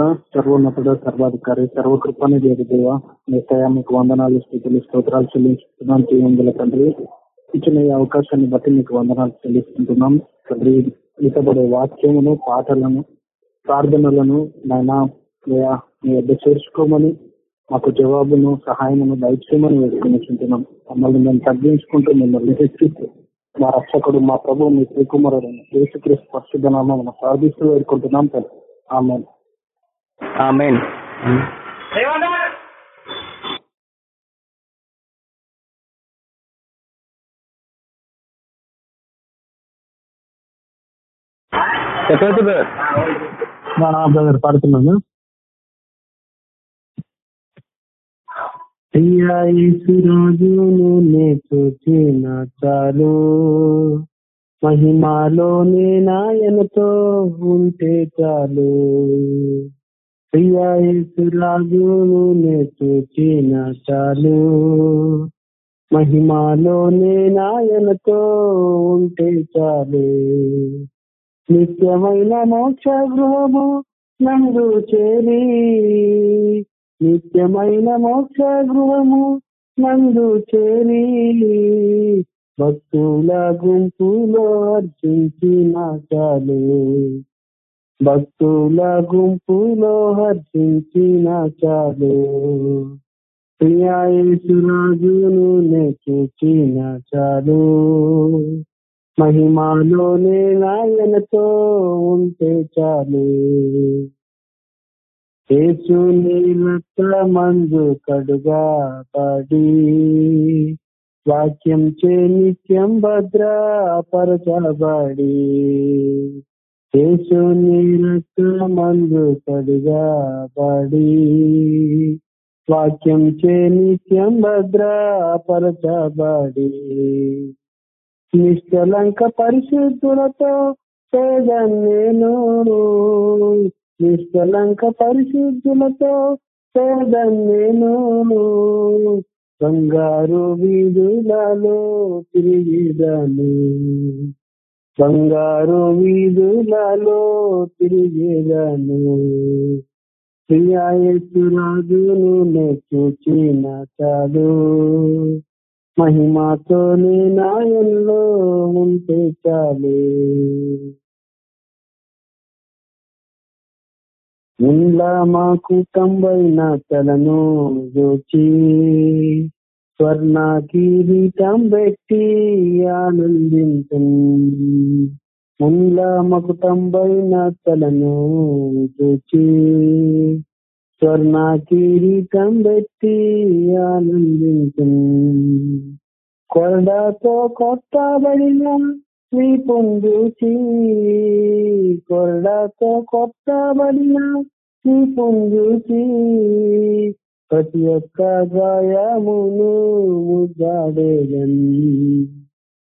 పరిశుద్ధుడ సర్వోన్నతుడ సర్వాధికారి సర్వకృపణ లేదు దేవ నేతయా మీకు వందనాలు స్థితులు స్తోత్రాలు చెల్లించుకుంటున్నాం. జీవంగుల తండ్రి ఇచ్చిన ఈ అవకాశాన్ని బట్టి మీకు వందనాలు చెల్లిస్తుంటున్నాం తండ్రి ఇతబడే వాక్యమును పాటలను ప్రార్థనలను నాయన మీ వద్ద చేర్చుకోమని మాకు జవాబును సహాయమును దయచేయమని వేడుకునిచుంటున్నాం. మమ్మల్ని మేము తగ్గించుకుంటూ మిమ్మల్ని హెచ్చిస్తూ మా రక్షకుడు మా ప్రభు మీ శ్రీకుమారుడు యేసుక్రీస్తు పరిశుద్ధ నామం ప్రార్థిస్తూ వేడుకుంటున్నాం తండ్రి. ఆమె ఆమెన్. చక్రవర్తి బ్రదర్? బ్రదర్ పాడుతున్నాను యేసురాజును చూచిన చాలు. మహిమాలోనే నాయనతో ఉంటే చాలు. యేసురాజును చూచిన చాలు. మహిమాలోనే నాయనతో ఉంటే చాలు. నిత్యమైన మోక్ష గృహము నందు చేరి నిత్యమైన మోక్ష గృహము నందు చేరి భక్తుల గుంపులో అర్చించిన చాలు. భక్తుల గుంపులో హర్షించిన చాలు. ప్రియాయేసురాజును నే చూచిన చాలు. మహిమాలోనే నాయనతో ఉంటే చాలు. యేసు నీలత్త మందు కడుగా పడి. వాక్యం చే నిత్యం భద్రపరచబడి. యేసు నీలత్త మందు కడుగా పడి వాక్యం చే నిత్యం భద్రపరచబడి. నిష్కలంక పరిశుద్ధులతో పేదం నేను. నిష్కలంక పరిశుద్ధులతో పేదం నేను. బంగారు వీధులలో తిరిగిదని. బంగారు వీధులలో తిరిగేదను. ప్రియాయసురాజును చూచిన చాలు. మహిమాతో నాయల్లో ఉంటే చాలు. ఇండ్లా మాకు తొంభైన తలను జోచి స్వర్ణ కిరీటం పెట్టి ఆనందించం. ముండ్లా మకుటంబైన తలను చూచి స్వర్ణ కిరీటం పెట్టి ఆనందించం. కొరడాతో కొట్టబడిన శ్రీ పొందుచి కొరడాతో కొట్టబడిన శ్రీ పొందుచి ప్రతి ఒక్క గాయమును ముద్దాడేదని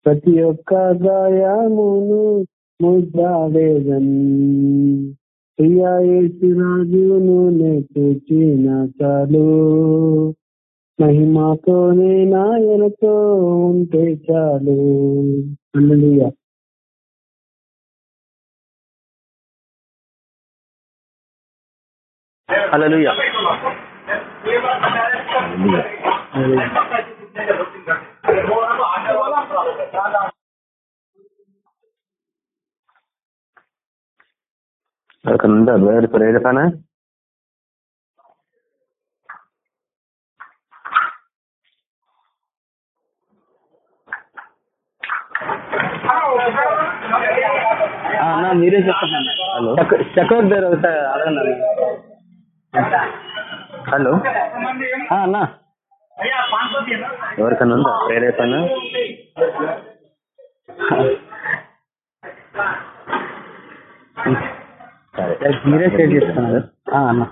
ప్రతి ఒక్క గాయమును ముద్దాడేదని ప్రియాజును నేర్చిన చూచిన చాలు. మహిమతోనే నాయనతో ఉంటే చాలు. హల్లెలూయా. హల్లెలూయా. ఉందా వేరే మీరే చెప్పండి. హలో. చక్ర- చక్రవర్తి అడగండి. హలో. అన్న. ఎవరికన్నా ఉందా? ఆ, అన్న.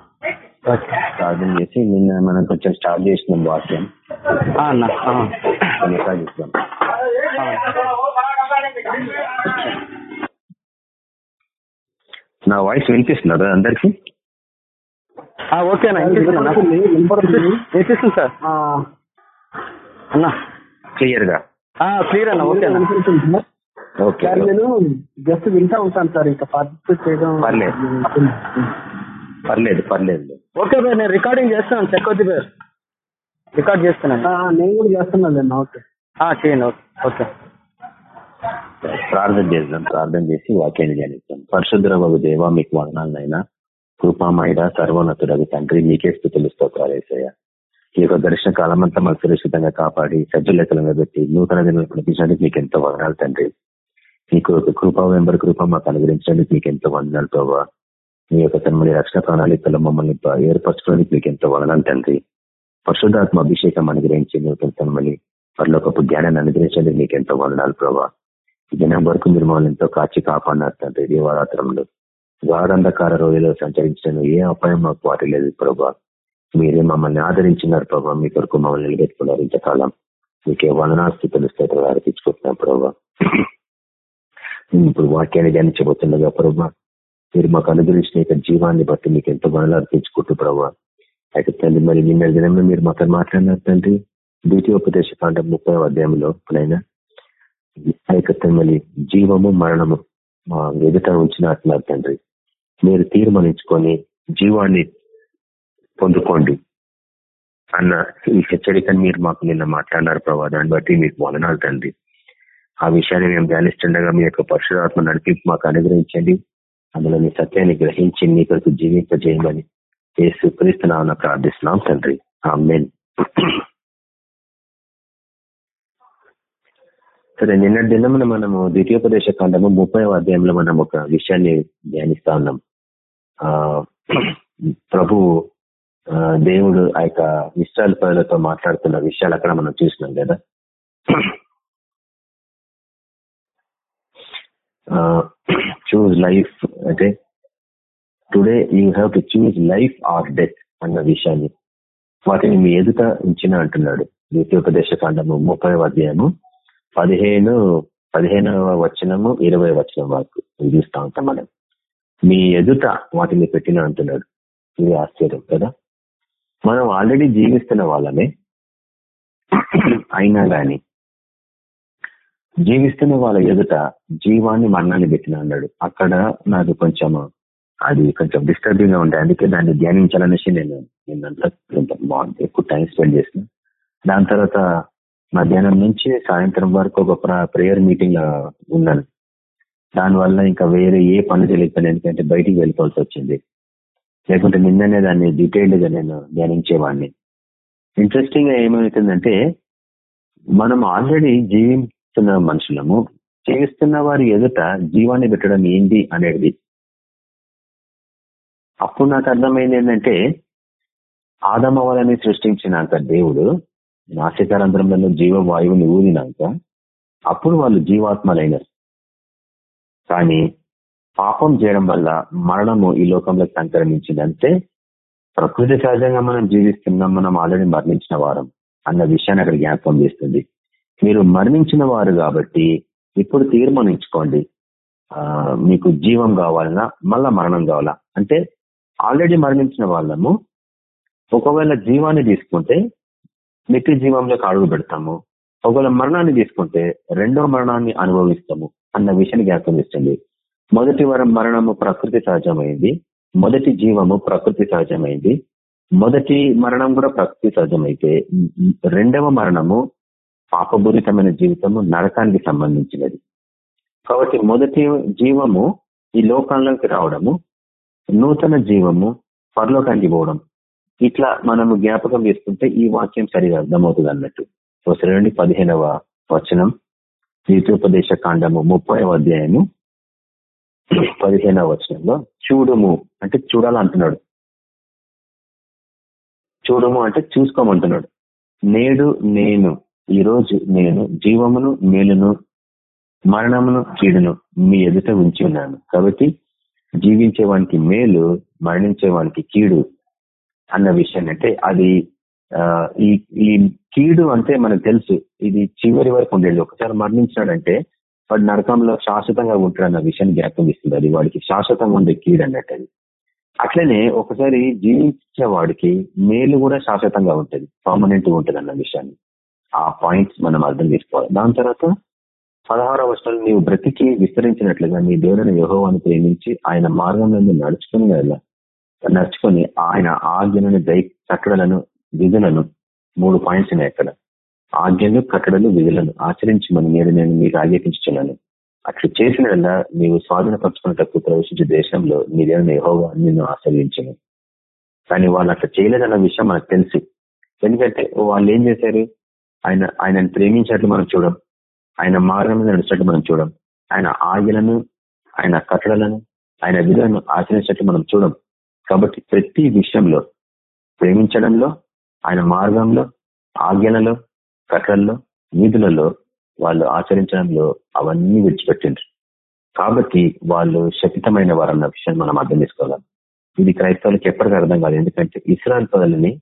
ప్రార్థన చేసి నిన్న మనం కొంచెం స్టార్ట్ చేసినాం వాక్యం. అన్న. కొనసాగిస్తాం నా వాయిస్ వినిపిస్తున్నారు అందరికి? ఆ, ఓకే అన్న వినిపిస్తుంది సార్? ఆ, అన్న? క్లియర్గా క్లియర్ అన్న ఓకే. ఓకే సార్ నేను జస్ట్ వింటా ఉంటాను సార్ ఇంకా పార్టిసిపేట్ చేయడం. పర్లేదు. పర్లేదు ఓకే బ్రదర్ నేను రికార్డింగ్ చేస్తున్నాను చెక్ అవుతుంది బ్రదర్ రికార్డ్ చేస్తున్నాను. ఆ, నేను కూడా చేస్తున్నాను ఓకే ఆ, చేయండి ఓకే ఓకే. ప్రార్థన చేద్దాం ప్రార్థన చేసి వాక్యాన్ని ధ్యానిస్తాం పరిశుద్ధ బాబు దేవ మీకు వందనాలనైనా కృపామైడ సర్వోన్నతుడవి తండ్రి మీకే స్థితులు స్తోత్రాలేసయ్య ఈ యొక్క దర్శన కాలం అంతా మాకు సురక్షితంగా కాపాడి సజ్జలెక్కలంగా పెట్టి నూతన దినం నడిపించడానికి మీకు ఎంతో వదనాలు తండ్రి. మీకు ఒక కృపా వెంబర్ కృప మాకు అనుగ్రహించడానికి మీకు ఎంతో వందనాలు తోవా మీ యొక్క తన్మని రక్షణ ప్రణాళికలో మమ్మల్ని ఏర్పరచుకోవడానికి మీకు ఎంతో వదనాలు తండ్రి. పరిశుద్ధాత్మ అభిషేకం అనుగ్రహించి నూతన తన్మలి పరలోకపు జ్ఞానాన్ని అనుగ్రహించడానికి మీకు ఎంతో వందనాలు ప్రభావ ఈ దినం వరకు మీరు మమ్మల్ని ఎంతో కాచి కాపాడినారు తండ్రి. దేవారాత్రంలో గాఢంధకార రోజులో సంచరించడం ఏ అపాయం మాకు వాటి లేదు ప్రభా. మీరే మమ్మల్ని ఆదరించినారు ప్రభా. మీ కొరకు మమ్మల్ని నిలబెట్టుకున్నారు ఇంతకాలం. మీకే వదనాస్థితులు స్తోత్రాలు అర్పించుకుంటున్నాం ప్రభా. ఇప్పుడు వాక్యాన్ని ధ్యానించబోతుండగా ప్రభా మీరు మాకు అనుగ్రహించిన యొక్క జీవాన్ని బట్టి మీకు ఎంతో వనలు అర్పించుకుంటూ ప్రభా. అయితే తండ్రి మరి నిన్న దినంలో మీరు మాతో మాట్లాడినారు తండ్రి. ద్వితీయోపదేశ కాండం ముప్పై అధ్యాయంలో నైనా ఆ యొక్క తమ్మలి జీవము మరణము మా ఎదుట ఉంచినట్లు తండ్రి. మీరు తీర్మానించుకొని జీవాన్ని పొందుకోండి అన్న ఈ హెచ్చరికను మీరు మాకు నిన్న మాట్లాడినారు ప్రభావ దాన్ని బట్టి మీకు వదనాలు తండ్రి. ఆ విషయాన్ని మేము ధ్యానిస్తుండగా మీ యొక్క పరశురాత్మ నడిపి మాకు అనుగ్రహించండి. అందులో మీ సత్యాన్ని గ్రహించి మీ కొరకు జీవింపజేయమని యేసు క్రీస్తునామన ప్రార్థిస్తున్నాం తండ్రి. ఆమెన్. సరే నిన్న దినమున మనము ద్వితీయోపదేశ కాండము ముప్పై అధ్యాయంలో మనం ఒక విషయాన్ని ధ్యానిస్తా ఉన్నాం. ప్రభు ఆ, దేవుడు ఆ యొక్క ఇస్రాయల్ ప్రజలతో మాట్లాడుతున్న విషయాలు అక్కడ మనం చూసినాం కదా. చూజ్ లైఫ్ అంటే today you have to choose life or death అన్న విషయాన్ని. వాటిని మీ ఎదుట ఉంచిన అంటున్నాడు. ద్వితీయోపదేశ కాండము ముప్పై అధ్యాయము పదిహేను పదిహేనవ వచనము ఇరవై వచనం వరకు చూస్తా ఉంటాం మనం. మీ ఎదుట వాటిని పెట్టిన అంటున్నాడు. ఇది ఆశ్చర్యం కదా? మనం ఆల్రెడీ జీవిస్తున్న వాళ్ళమే. అయినా గాని జీవిస్తున్న వాళ్ళ ఎదుట జీవాన్ని మరణాన్ని పెట్టిన అన్నాడు. అక్కడ నాకు కొంచెం అది కొంచెం డిస్టర్బింగ్గా ఉండే. అందుకే దాన్ని ధ్యానించాలనేసి నేను నిన్నంతా బాగుంది ఎక్కువ టైం స్పెండ్ చేసిన. దాని తర్వాత మధ్యాహ్నం నుంచి సాయంత్రం వరకు ఒక ప్రేయర్ మీటింగ్ ఉన్నాను. దానివల్ల ఇంకా వేరే ఏ పని తెలియకపోయినా ఎందుకంటే బయటికి వెళ్ళిపోవాల్సి వచ్చింది. లేకుంటే నిన్ననే దాన్ని డీటెయిల్డ్గా నేను ధ్యానించేవాడిని ఇంట్రెస్టింగ్గా ఏమవుతుందంటే మనం ఆల్రెడీ జీవిస్తున్న మనుషులము జీవిస్తున్న వారి ఎదుట జీవాన్ని పెట్టడం ఏంటి అనేది. అప్పుడు నాకు అర్థమైంది ఏంటంటే ఆదమవలని సృష్టించినాక దేవుడు నాసికారంధ్రంలో జీవవాయువుని ఊదినాక అప్పుడు వాళ్ళు జీవాత్మలైనారు. కానీ పాపం చేయడం వల్ల మరణము ఈ లోకంలో సంక్రమించిందంటే ప్రకృతి సహజంగా మనం జీవిస్తున్నాం మనం ఆల్రెడీ మరణించిన వారం అన్న విషయాన్ని అక్కడ జ్ఞాపకం చేస్తుంది. మీరు మరణించిన వారు కాబట్టి ఇప్పుడు తీర్మానించుకోండి. ఆ, మీకు జీవం కావాలన్నా మళ్ళా మరణం కావాలా? అంటే ఆల్రెడీ మరణించిన వాళ్ళము ఒకవేళ జీవాన్ని తీసుకుంటే నిత్య జీవంలోకి అడుగు పెడతాము. ఒకవేళ మరణాన్ని తీసుకుంటే రెండో మరణాన్ని అనుభవిస్తాము. అన్న విషయాన్ని జ్ఞాపకం చేస్తుంది. మొదటి వరం మరణము ప్రకృతి సహజమైంది. మొదటి జీవము ప్రకృతి సహజమైంది. మొదటి మరణం కూడా ప్రకృతి సహజమైతే రెండవ మరణము పాపపూరితమైన జీవితము నరకానికి సంబంధించినది. కాబట్టి మొదటి జీవము ఈ లోకంలోకి రావడము నూతన జీవము పరలోకానికి పోవడం. ఇట్లా మనము జ్ఞాపకం చేసుకుంటే ఈ వాక్యం సరిగా అర్థమవుతుంది అన్నట్టు. రెండు పదిహేనవ వచనం. ద్వితీయోపదేశ కాండము ముప్పై అధ్యాయము పదిహేనవ వచనంలో చూడుము అంటే చూడాలంటున్నాడు. చూడము అంటే చూసుకోమంటున్నాడు. నేడు నేను ఈ రోజు నేను జీవమును మేలును మరణమును కీడును మీ ఎదుట ఉంచి ఉన్నాను. కాబట్టి జీవించేవానికి మేలు మరణించేవానికి కీడు అన్న విషయాన్ని అంటే అది ఈ ఈ కీడు అంటే మనకు తెలుసు. ఇది చివరి వరకు ఉండేది. ఒకసారి మరణించినాడంటే వాడు నరకంలో శాశ్వతంగా ఉంటాడు అన్న విషయాన్ని జ్ఞాపకం ఇస్తుంది అది వాడికి శాశ్వతంగా ఉండే కీడు అన్నట్టు అది. అట్లనే ఒకసారి జీవించే వాడికి మేలు కూడా శాశ్వతంగా ఉంటుంది. పర్మనెంట్ ఉంటుంది అన్న విషయాన్ని. ఆ పాయింట్స్ మనం అర్థం చేసుకోవాలి. దాని తర్వాత పదహారవ వర్షాలు నీవు బ్రతికి విస్తరించినట్లుగా నీ దేవుడిని యహోవాన్ని ప్రేమించి ఆయన మార్గంలో నువ్వు నడుచుకుని వెళ్ళ నడుచుకొని ఆయన ఆజ్ఞలను దై కట్టడలను విధులను మూడు పాయింట్స్ ఉన్నాయి అక్కడ. ఆజ్ఞలు కట్టడలు విధులను ఆచరించి మనం నేను నేను మీకు ఆజ్ఞాపించున్నాను అట్లా చేసిన వల్ల నీవు స్వాధీనపరచుకున్నట్టు ప్రవేశించే దేశంలో మీదేమైనా యహోవా నిన్ను ఆశ్రయించను. కానీ వాళ్ళు అట్లా చేయలేదన్న విషయం మనకు తెలుసు. ఎందుకంటే వాళ్ళు ఏం చేశారు? ఆయన ఆయనను ప్రేమించినట్లు మనం చూడం. ఆయన మార్గం నడిచినట్లు మనం చూడం. ఆయన ఆజ్ఞలను ఆయన కట్టడలను ఆయన విధులను ఆచరించినట్లు మనం చూడం. కాబట్టి ప్రతి విషయంలో ప్రేమించడంలో ఆయన మార్గంలో ఆజ్ఞలలో కట్టడల్లో నిధులలో వాళ్ళు ఆచరించడంలో అవన్నీ విడిచిపెట్టిండ్రు. కాబట్టి వాళ్ళు శపితమైన వారు అన్న విషయాన్ని మనం అర్థం చేసుకోవాలి ఇది క్రైస్తవులకు ఎప్పటికీ అర్థం కాదు. ఎందుకంటే ఇస్రాయల్ పదలని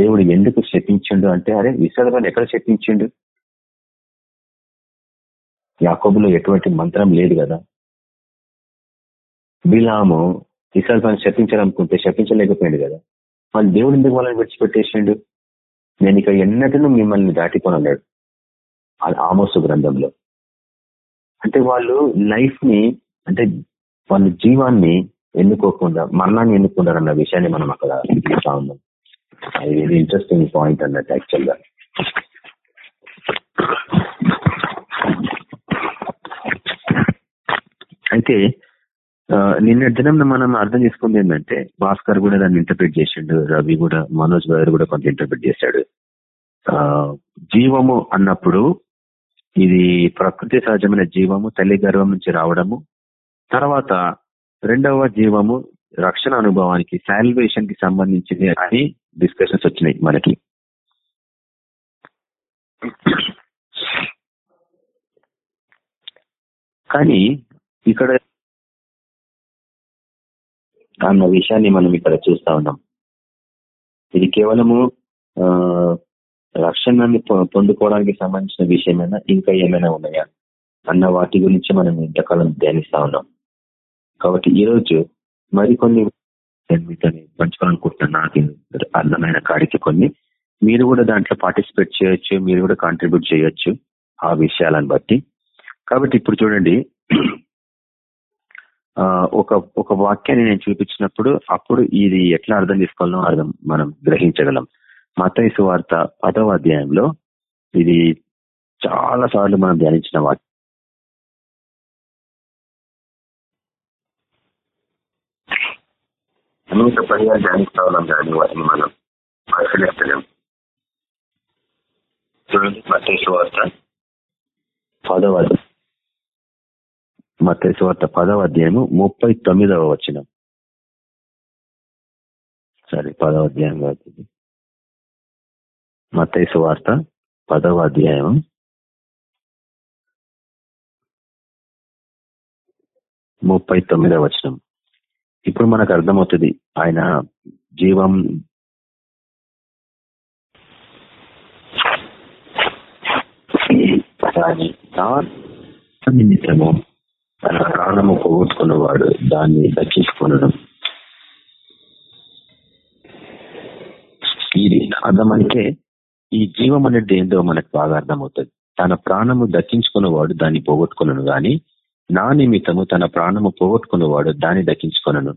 దేవుడు ఎందుకు శపించిండు అంటే అరే ఇస్రాయల్ పదలు ఎక్కడ శపించిండు? యాకోబులో ఎటువంటి మంత్రం లేదు కదా. బిలాము ఇస్రాయల్ పని శపించాలనుకుంటే శపించలేకపోయింది కదా. వాళ్ళు దేవుడు ఎందుకు వాళ్ళని విడిచిపెట్టేసిండు? నేను ఇక ఎన్నటినూ మిమ్మల్ని దాటిపోనన్నాడు ఆమోసు గ్రంథంలో. అంటే వాళ్ళు లైఫ్ని అంటే వాళ్ళ జీవాన్ని ఎన్నుకోకుండా మరణాన్ని ఎన్నుకుంటారన్న విషయాన్ని మనం అక్కడ చూస్తా ఉన్నాం. అది వెరీ ఇంట్రెస్టింగ్ పాయింట్ అన్నట్టు యాక్చువల్గా అయితే నిన్న దినం మనం అర్థం చేసుకుంది ఏంటంటే భాస్కర్ కూడా దాన్ని ఇంటర్ప్రిట్ చేసిండు రవి కూడా మనోజ్ గారు కూడా కొంత ఇంటర్ప్రిట్ చేశాడు. జీవము అన్నప్పుడు ఇది ప్రకృతి సహజమైన జీవము తల్లి గర్వం నుంచి రావడము తర్వాత రెండవ జీవము రక్షణ అనుభవానికి శాల్వేషన్కి సంబంధించింది అని డిస్కషన్స్ వచ్చినాయి మనకి. కానీ ఇక్కడ అన్న విషయాన్ని మనం ఇక్కడ చూస్తా ఉన్నాం. ఇది కేవలము రక్షణని పొందుకోవడానికి సంబంధించిన విషయమైనా? ఇంకా ఏమైనా ఉన్నాయా? అన్న వాటి గురించి మనం ఇంతకాలం ధ్యానిస్తా ఉన్నాం. కాబట్టి ఈరోజు మరికొన్ని మీతో పంచుకోవాలనుకుంటున్నాను నాకు అర్థమైన కాడికి కొన్ని. మీరు కూడా దాంట్లో పార్టిసిపేట్ చేయొచ్చు మీరు కూడా కాంట్రిబ్యూట్ చేయొచ్చు ఆ విషయాలను బట్టి. కాబట్టి ఇప్పుడు చూడండి ఒక ఒక వాక్యాన్ని నేను చూపించినప్పుడు అప్పుడు ఇది ఎట్లా అర్థం చేసుకోవాలో అర్థం మనం గ్రహించగలం. మతైసు వార్త పదవ అధ్యాయంలో ఇది చాలా సార్లు మనం ధ్యానించిన వాక్యం అనేక పర్యాలు ధ్యానిస్తా ఉన్నాం కానీ వాటిని మనం పరిశీలిస్తలేం. చూడండి మతేసు వార్త పదవ మతేసు వార్త పదవ అధ్యాయము ముప్పై తొమ్మిదవ వచనం. సరే పదవ అధ్యాయం కాదు మతైసు వార్త పదవ అధ్యాయం ముప్పై తొమ్మిదవ వచనం. ఇప్పుడు మనకు అర్థమవుతుంది ఆయన జీవం నిమిత్తము తన ప్రాణము పోగొట్టుకున్నవాడు దాన్ని దక్కించుకున్నాడు ఇది అర్థమంటే ఈ జీవం అనేది ఏందో మనకు బాగా అర్థమవుతుంది. తన ప్రాణము దక్కించుకున్నవాడు దాన్ని పోగొట్టుకున్నాను గాని నా నిమిత్తము తన ప్రాణము పోగొట్టుకున్నవాడు దాన్ని దక్కించుకున్నాను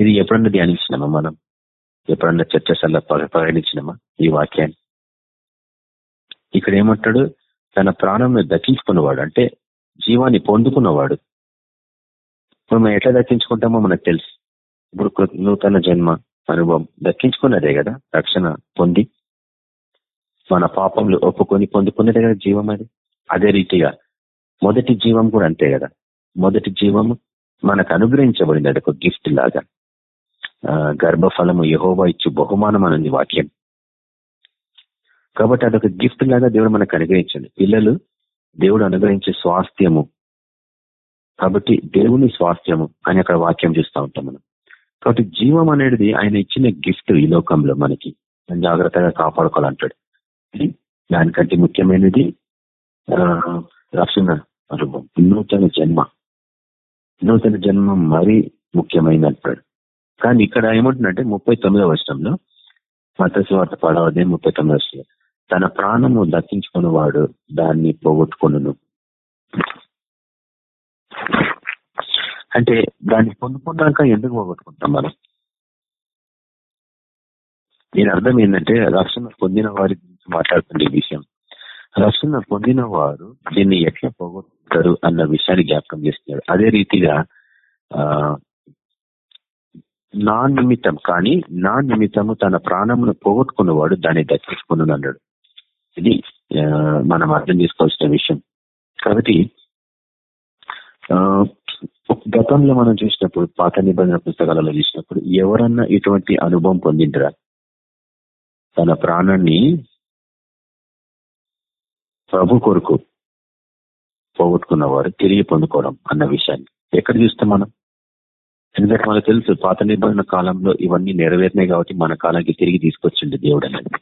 ఇది ఎప్పుడన్నా ధ్యానించినామా మనం? ఎప్పుడన్నా చర్చసల్లా ప్రయాణించినామా ఈ వాక్యాన్ని? ఇక్కడ ఏమంటాడు తన ప్రాణంను దక్కించుకున్నవాడు అంటే జీవాన్ని పొందుకున్నవాడు మనం ఎట్లా దక్కించుకుంటామో మనకు తెలుసు. ఇప్పుడు నూతన జన్మ అనుభవం. దక్కించుకున్నదే కదా రక్షణ పొంది మన పాపంలో ఒప్పుకొని పొందుకున్నదే కదా జీవం అది? అదే రీతిగా మొదటి జీవం కూడా అంతే కదా. మొదటి జీవము మనకు అనుగ్రహించబడింది అది ఒక గిఫ్ట్ లాగా. గర్భఫలము యహోవా ఇచ్చు బహుమానం అనేది వాక్యం. కాబట్టి అదొక గిఫ్ట్ లాగా దేవుడు మనకు అనుగ్రహించండి. పిల్లలు దేవుడు అనుగ్రహించే స్వాస్థ్యము కాబట్టి దేవుని స్వాస్థ్యము అని అక్కడ వాక్యం చూస్తూ ఉంటాం మనం. కాబట్టి జీవం అనేది ఆయన ఇచ్చిన గిఫ్ట్ ఈ లోకంలో మనకి. జాగ్రత్తగా కాపాడుకోవాలంటాడు. దానికంటే ముఖ్యమైనది రక్షణ అనుభవం. నూతన జన్మ. నూతన జన్మ మరీ ముఖ్యమైనది అంటాడు కానీ ఇక్కడ ఏమంటుందంటే ముప్పై తొమ్మిదవ వర్షంలో మతస్వార్త పడవదే ముప్పై తొమ్మిదవ వర్షంలో తన ప్రాణము దక్కించుకున్న వాడు దాన్ని పోగొట్టుకును అంటే దాన్ని పొందుకున్నాక ఎందుకు పోగొట్టుకుంటాం మనం? దీని అర్థం ఏంటంటే రక్షణ పొందిన వారి గురించి మాట్లాడుతుంది ఈ విషయం. రక్షణ పొందిన వారు దీన్ని ఎట్లా పోగొట్టుకుంటారు అన్న విషయాన్ని జ్ఞాపకం చేస్తున్నారు. అదే రీతిగా నా నిమిత్తం కానీ నా నిమిత్తము తన ప్రాణమును పోగొట్టుకున్నవాడు దాన్ని దక్కించుకున్నాడు అన్నాడు. ఇది మనం అర్థం చేసుకోవాల్సిన విషయం. కాబట్టి గతంలో మనం చూసినప్పుడు పాత నిబంధన పుస్తకాలలో చూసినప్పుడు ఎవరన్నా ఇటువంటి అనుభవం పొందింటరా తన ప్రాణాన్ని ప్రభు కొరకు పోగొట్టుకున్నవారు తిరిగి పొందుకోవడం అన్న విషయాన్ని. ఎక్కడ చూస్తాం మనం? ఎందుకంటే మనకు తెలుసు పాత నిబంధన కాలంలో ఇవన్నీ నెరవేరినాయి కాబట్టి మన కాలానికి తిరిగి తీసుకొచ్చింది దేవుడు అనేది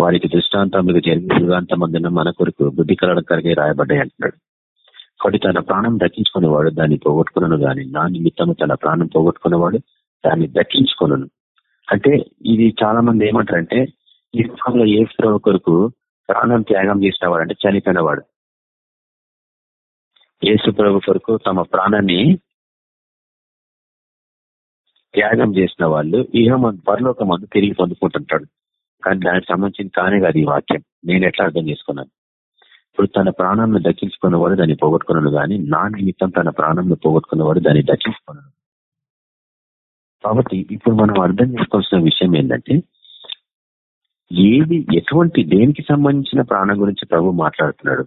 వారికి దృష్టాంతములకు జరిగిన యుగాంతమందున మన కొరకు బుద్ధి కలడం కలిగే రాయబడ్డాయి అంటున్నాడు. కాబట్టి తన ప్రాణం దక్కించుకునేవాడు దాన్ని పోగొట్టుకున్నాను గాని నా నిమిత్తము తన ప్రాణం పోగొట్టుకునేవాడు దాన్ని దక్కించుకున్నాను అంటే ఇది చాలా మంది ఏమంటారంటే ఈ స్థానంలో ఏ కొరకు ప్రాణం త్యాగం చేసిన వాడు అంటే చనిపోయిన వాడు ప్రభు కొరకు తమ ప్రాణాన్ని త్యాగం చేసిన వాళ్ళు ఇహ పరలోక మందు తిరిగి పొందుకుంటుంటాడు. కానీ దానికి సంబంధించిన కానే కాదు ఈ వాక్యం. నేను ఎట్లా అర్థం చేసుకున్నాను? ఇప్పుడు తన ప్రాణాలను దక్కించుకున్నవాడు దాన్ని పోగొట్టుకున్నాడు కానీ నా నిమిత్తం తన ప్రాణంను పోగొట్టుకున్నవాడు దాన్ని దక్కించుకున్నాడు. కాబట్టి ఇప్పుడు మనం అర్థం చేసుకోవాల్సిన విషయం ఏంటంటే ఏది ఎటువంటి దేనికి సంబంధించిన ప్రాణం గురించి ప్రభు మాట్లాడుతున్నాడు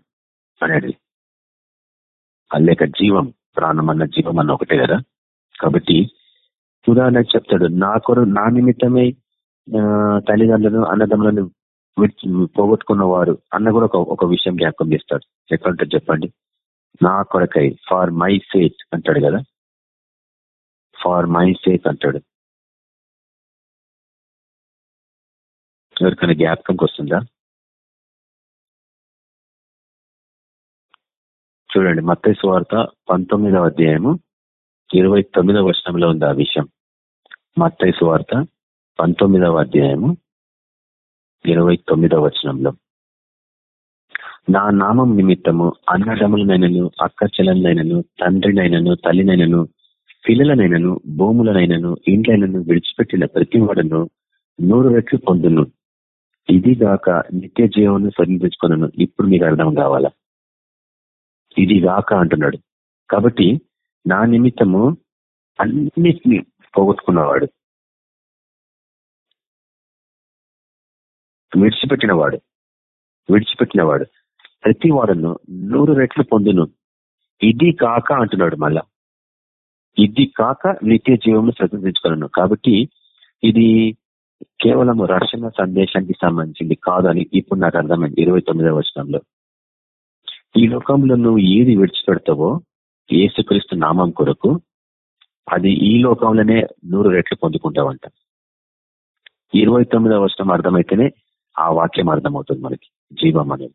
అనేది. లేక జీవం ప్రాణం అన్న జీవం అన్న ఒకటే కదా. కాబట్టి ఉదాహరణకు చెప్తాడు నా కొర నా నిమిత్తమే తల్లిదండ్రులను అన్నదమ్ములను పోగొట్టుకున్న వారు అన్న కూడా ఒక విషయం జ్ఞాపకం చేస్తాడు. ఎక్కడంటే చెప్పండి? నా కొరకై ఫార్ మై ఫేత్ అంటాడు కదా? ఫార్ మై ఫేత్ అంటాడు. ఎవరికైనా జ్ఞాపకంకి వస్తుందా? చూడండి మత్తైసు వార్త పంతొమ్మిదవ అధ్యాయము ఇరవై తొమ్మిదవ వర్షంలో ఉంది ఆ విషయం. మత్తైసు వార్త పంతొమ్మిదవ అధ్యాయము ఇరవై తొమ్మిదవ వచనంలో నా నామం నిమిత్తము అన్నదములనైనను అక్కచెలనైనను తండ్రినైనను తల్లినైనను పిల్లలనైనను భూములనైనను ఇండ్లైనను విడిచిపెట్టిన ప్రతి వాడును నూరు రెట్లు పొందును. ఇది గాక నిత్య జీవను స్వరించుకున్నాను ఇప్పుడు మీకు అర్థం కావాలా? ఇది గాక అంటున్నాడు. కాబట్టి నా నిమిత్తము అన్నిటినీ పోగొట్టుకున్నవాడు. విడిచిపెట్టినవాడు. విడిచిపెట్టినవాడు. ప్రతి వాడును నూరు రెట్లు పొందును. ఇది కాక అంటున్నాడు మళ్ళా ఇది కాక నిత్య జీవము స్వతంత్రించుకున్నాను కాబట్టి ఇది కేవలం రక్షణ సందేశానికి సంబంధించింది కాదని ఇప్పుడు నాకు అర్థమైంది ఇరవై తొమ్మిదవ వచనంలో. ఈ లోకంలో నువ్వు ఏది విడిచిపెడతావో ఏసుక్రీస్తు నామం కొరకు అది ఈ లోకంలోనే నూరు రెట్లు పొందుకుంటావంట. ఇరవై తొమ్మిదవ వచనం అర్థమైతేనే ఆ వాక్యం అర్థమవుతుంది మనకి. జీవం అనేది.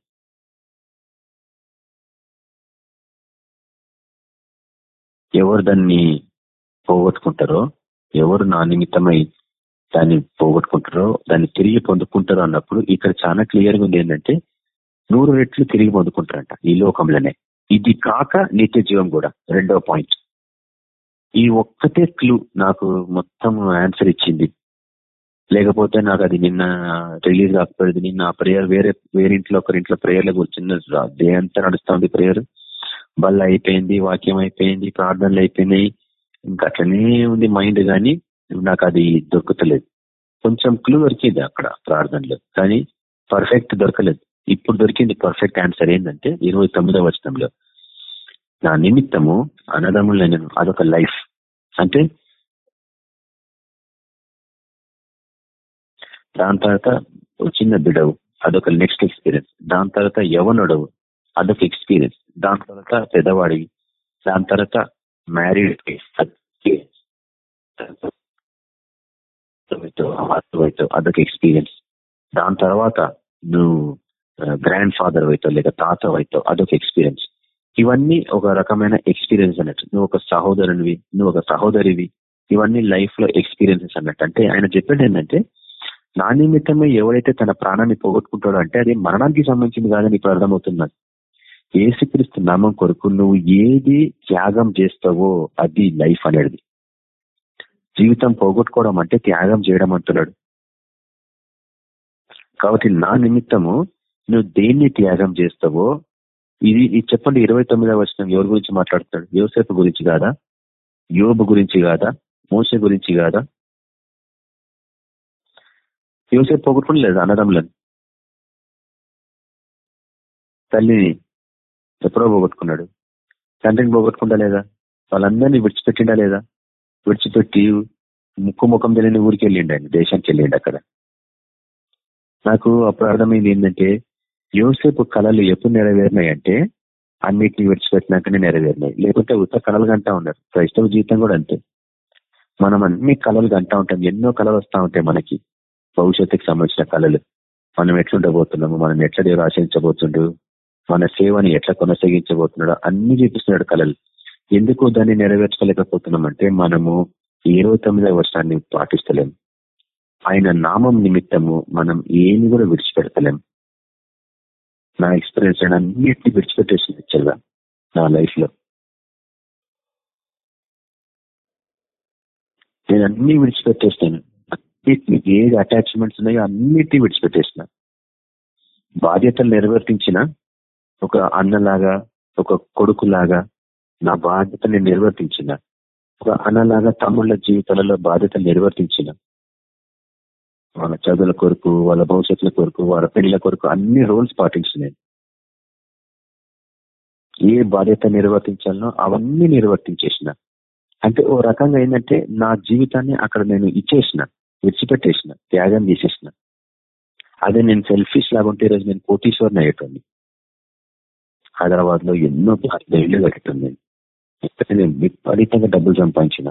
ఎవరు దాన్ని పోగొట్టుకుంటారో ఎవరు నా నిమిత్తమై దాన్ని పోగొట్టుకుంటారో దాన్ని తిరిగి పొందుకుంటారో అన్నప్పుడు ఇక్కడ చాలా క్లియర్గా ఉంది ఏంటంటే నూరు రెట్లు తిరిగి పొందుకుంటారంట ఈ లోకంలోనే. ఇది కాక నిత్య జీవం కూడా. రెండో పాయింట్. ఈ ఒక్కటే క్లూ నాకు మొత్తం ఆన్సర్ ఇచ్చింది. లేకపోతే నాకు అది నిన్న రిలీజ్ కాకపోయేది నిన్న ప్రేయర్ వేరే వేరే ఇంట్లో ఒకరింట్లో ప్రేయర్ల కూర్చున్న డే అంతా నడుస్తుంది ప్రేయర్ బల్ల అయిపోయింది వాక్యం అయిపోయింది ప్రార్థనలు అయిపోయినాయి. ఇంకా అట్లనే ఉంది మైండ్ కానీ నాకు అది దొరుకుతలేదు. కొంచెం క్లూ దొరికింది అక్కడ ప్రార్థనలో కానీ పర్ఫెక్ట్ దొరకలేదు. ఇప్పుడు దొరికింది పర్ఫెక్ట్ ఆన్సర్ ఏంటంటే ఇరవై తొమ్మిదవ వచనంలో నా నిమిత్తము అనదములైన అదొక లైఫ్ అంటే దాని తర్వాత చిన్న బిడవు అదొక నెక్స్ట్ ఎక్స్పీరియన్స్ దాని తర్వాత యవనుడవు అదొక ఎక్స్పీరియన్స్ దాని తర్వాత పెద్దవాడి దాని తర్వాత మ్యారీడ్ అదొక ఎక్స్పీరియన్స్ దాని తర్వాత నువ్వు గ్రాండ్ ఫాదర్ అవుతావు లేక తాత అవుతావు అదొక ఎక్స్పీరియన్స్ ఇవన్నీ ఒక రకమైన ఎక్స్పీరియన్స్ అన్నట్టు. నువ్వు ఒక సహోదరునివి నువ్వు ఒక సహోదరివి ఇవన్నీ లైఫ్లో ఎక్స్పీరియన్సెస్ అన్నట్టు. అంటే ఆయన చెప్పేది ఏంటంటే నా నిమిత్తమే ఎవరైతే తన ప్రాణాన్ని పోగొట్టుకుంటాడో అంటే అది మరణానికి సంబంధించింది కాదని ఇప్పుడు అర్థమవుతున్నాను ఏసుక్రీస్తు నామం కొరకు నువ్వు ఏది త్యాగం చేస్తావో అది లైఫ్ అనేది. జీవితం పోగొట్టుకోవడం అంటే త్యాగం చేయడం అంటున్నాడు. కాబట్టి నా నిమిత్తము నువ్వు దేన్ని త్యాగం చేస్తావో ఇది ఇది చెప్పండి ఇరవై తొమ్మిదవ వచ్చిన ఎవరి గురించి మాట్లాడుతాడు యోసేపు గురించి కాదా? యోబు గురించి కాదా? మోస గురించి కాదా? యోసేపు పోగొట్టుకుని లేదు అన్నదమ్ములను. తల్లిని ఎప్పుడో పోగొట్టుకున్నాడు. తండ్రిని పోగొట్టుకుంటా లేదా? వాళ్ళందరినీ విడిచిపెట్టిండా లేదా? విడిచిపెట్టి ముక్కు ముఖం తెలియని ఊరికి వెళ్ళిండి ఆయన దేశానికి వెళ్ళిండి అక్కడ. నాకు అప్పుడు అర్థమైంది ఏంటంటే యోసేపు కళలు ఎప్పుడు నెరవేరినాయి అంటే అన్నిటిని విడిచిపెట్టినాకనే నెరవేరినాయి. లేకుంటే ఉత్త కళలు గంటా ఉన్నారు. క్రైస్తవ జీవితం కూడా అంతే. మనం అన్ని కళలు గంటా ఉంటాం. ఎన్నో కళలు వస్తూ ఉంటాయి మనకి. భవిష్యత్తుకి సంబంధించిన కళలు. మనం ఎట్లుండబోతున్నాము? మనం ఎట్లా దేవుడు ఆశించబోతుండు? మన సేవని ఎట్లా కొనసాగించబోతున్నాడు అన్ని చూపిస్తున్నాడు కళలు. ఎందుకు దాన్ని నెరవేర్చుకోలేకపోతున్నాం అంటే మనము ఇరవై తొమ్మిదవ వర్షాన్ని పాటిస్తలేం. ఆయన నామం నిమిత్తము మనం ఏమి కూడా విడిచిపెడతలేం. నా ఎక్స్పీరియన్స్ నేను అన్నిటిని విడిచిపెట్టేసింది యాక్చువల్గా నా లైఫ్లో నేను అన్ని విడిచిపెట్టేస్తాను. మీకు ఏది అటాచ్మెంట్స్ ఉన్నాయో అన్నిటినీ విడిచిపెట్టేసిన. బాధ్యతలు నిర్వర్తించిన ఒక అన్నలాగా ఒక కొడుకులాగా నా బాధ్యత నేను నిర్వర్తించిన ఒక అన్నలాగా తమ్ముళ్ళ జీవితాలలో బాధ్యతలు నిర్వర్తించిన వాళ్ళ చదువుల కొరకు వాళ్ళ భవిష్యత్తుల కొరకు వాళ్ళ పెళ్ళిల కొరకు అన్ని రోల్స్ పాటించిన ఏ బాధ్యత నిర్వర్తించాలనో అవన్నీ నిర్వర్తించేసిన అంటే ఓ రకంగా ఏంటంటే నా జీవితాన్ని అక్కడ నేను ఇచ్చేసిన. విడిచిపెట్టేసిన త్యాగం చేసేసిన. అదే నేను సెల్ఫిష్ లాగా ఉంటే ఈరోజు నేను కోటీశ్వరిని అయ్యేటండి హైదరాబాద్లో ఎన్నో ఇల్లు కట్టేటోంది నేను. విపరీతంగా డబ్బులు సంపాదించిన.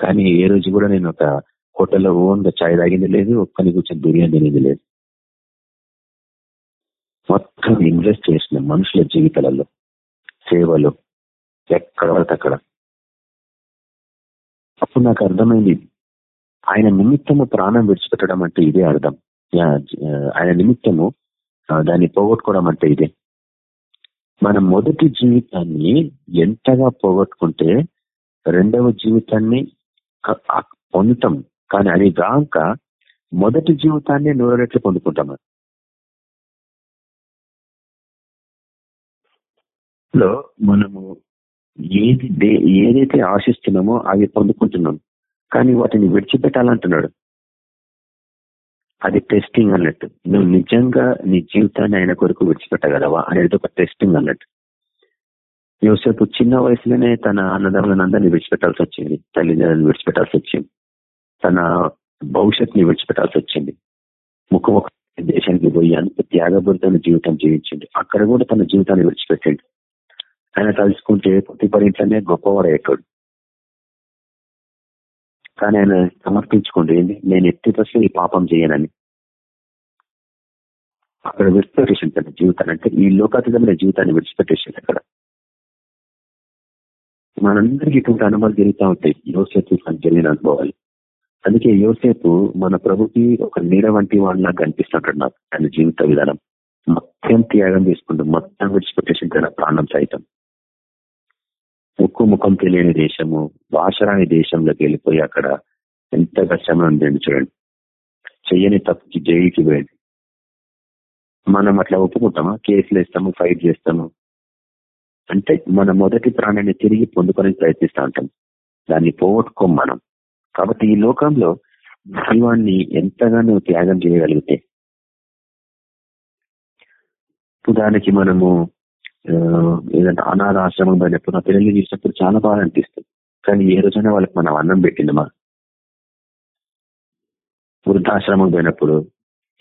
కానీ ఏ రోజు కూడా నేను ఒక హోటల్లో ఓన్ చాయ్ తాగింది లేదు ఒక్కని కూర్చొని బిర్యానీ తినేది లేదు. మొత్తం ఇన్వెస్ట్ చేసిన మనుషుల జీవితాలలో సేవలు ఎక్కడ పడితే అక్కడ. అప్పుడు నాకు అర్థమైంది ఆయన నిమిత్తము ప్రాణం విడిచిపెట్టడం అంటే ఇదే అర్థం. ఆయన నిమిత్తము దాన్ని పోగొట్టుకోవడం అంటే ఇదే. మన మొదటి జీవితాన్ని ఎంతగా పోగొట్టుకుంటే రెండవ జీవితాన్ని పొందుతాం. కానీ అది కాక మొదటి జీవితాన్ని నూరు రెట్లు పొందుకుంటాం. లో మనము ఏది ఏదైతే ఆశిస్తున్నామో అవి పొందుకుంటున్నాం. కానీ వాటిని విడిచిపెట్టాలంటున్నాడు. అది టెస్టింగ్ అన్నట్టు. నువ్వు నిజంగా నీ జీవితాన్ని ఆయన కొరకు విడిచిపెట్టగలవా అనేది ఒక టెస్టింగ్ అన్నట్టు. యోసేపు చిన్న వయసులోనే తన అన్నదమ్ములను అందరినీ విడిచిపెట్టాల్సి వచ్చింది. తల్లిదండ్రులను విడిచిపెట్టాల్సి వచ్చింది. తన భవిష్యత్తుని విడిచిపెట్టాల్సి వచ్చింది. ముఖముఖ దేశానికి పోయి అంత త్యాగపూరితమైన జీవితం జీవించింది. అక్కడ కూడా తన జీవితాన్ని విడిచిపెట్టిండు. ఆయన తలుచుకుంటే ప్రతిపరింట్లోనే గొప్పవాడయ్యేటోడు. కానీ ఆయన సమర్పించుకోండి. ఏంటి నేను ఎత్తి ప్రశ్న ఈ పాపం చేయనని. అక్కడ విడిచిపెట్టేసింది తన జీవితాన్ని. అంటే ఈ లోకాతీతమైన జీవితాన్ని విడిచిపెట్టేసింది అక్కడ. మనందరికీ ఇటువంటి అనుభవాలు జరుగుతూ ఉంటాయి. యోసేపు జరిగిన అనుభవాలు. అందుకే యోసేపు మన ప్రభుకి ఒక నీడ వంటి వాళ్ళ కనిపిస్తుంటాడు నాకు. ఆయన జీవిత విధానం. మొత్తం త్యాగం తీసుకుంటూ మొత్తం విడిచిపెట్టేసిన తన ప్రాణం సైతం. ముక్కు ముఖం తెలియని దేశము భాషరాని దేశంలోకి వెళ్ళిపోయి అక్కడ ఎంత కష్టమని ఉందండి చూడండి. చెయ్యని తప్పుకి జైలుకి పోయింది మనం అట్లా ఒప్పుకుంటామా? కేసులు ఇస్తాము ఫైట్ చేస్తాము. అంటే మన మొదటి ప్రాణాన్ని తిరిగి పొందుకోవడానికి ప్రయత్నిస్తూ ఉంటాం. దాన్ని పోగొట్టుకోం మనం. కాబట్టి ఈ లోకంలో జీవాన్ని ఎంతగానో త్యాగం చేయగలిగితే ఉదాహరణకి మనము ఏదంటే అనాథ ఆశ్రమం పోయినప్పుడు నా పిల్లల్ని చూసినప్పుడు చాలా బాధ అనిపిస్తుంది. కానీ ఏ రోజైనా వాళ్ళకి మనం అన్నం పెట్టిందమా వృద్ధాశ్రమం పోయినప్పుడు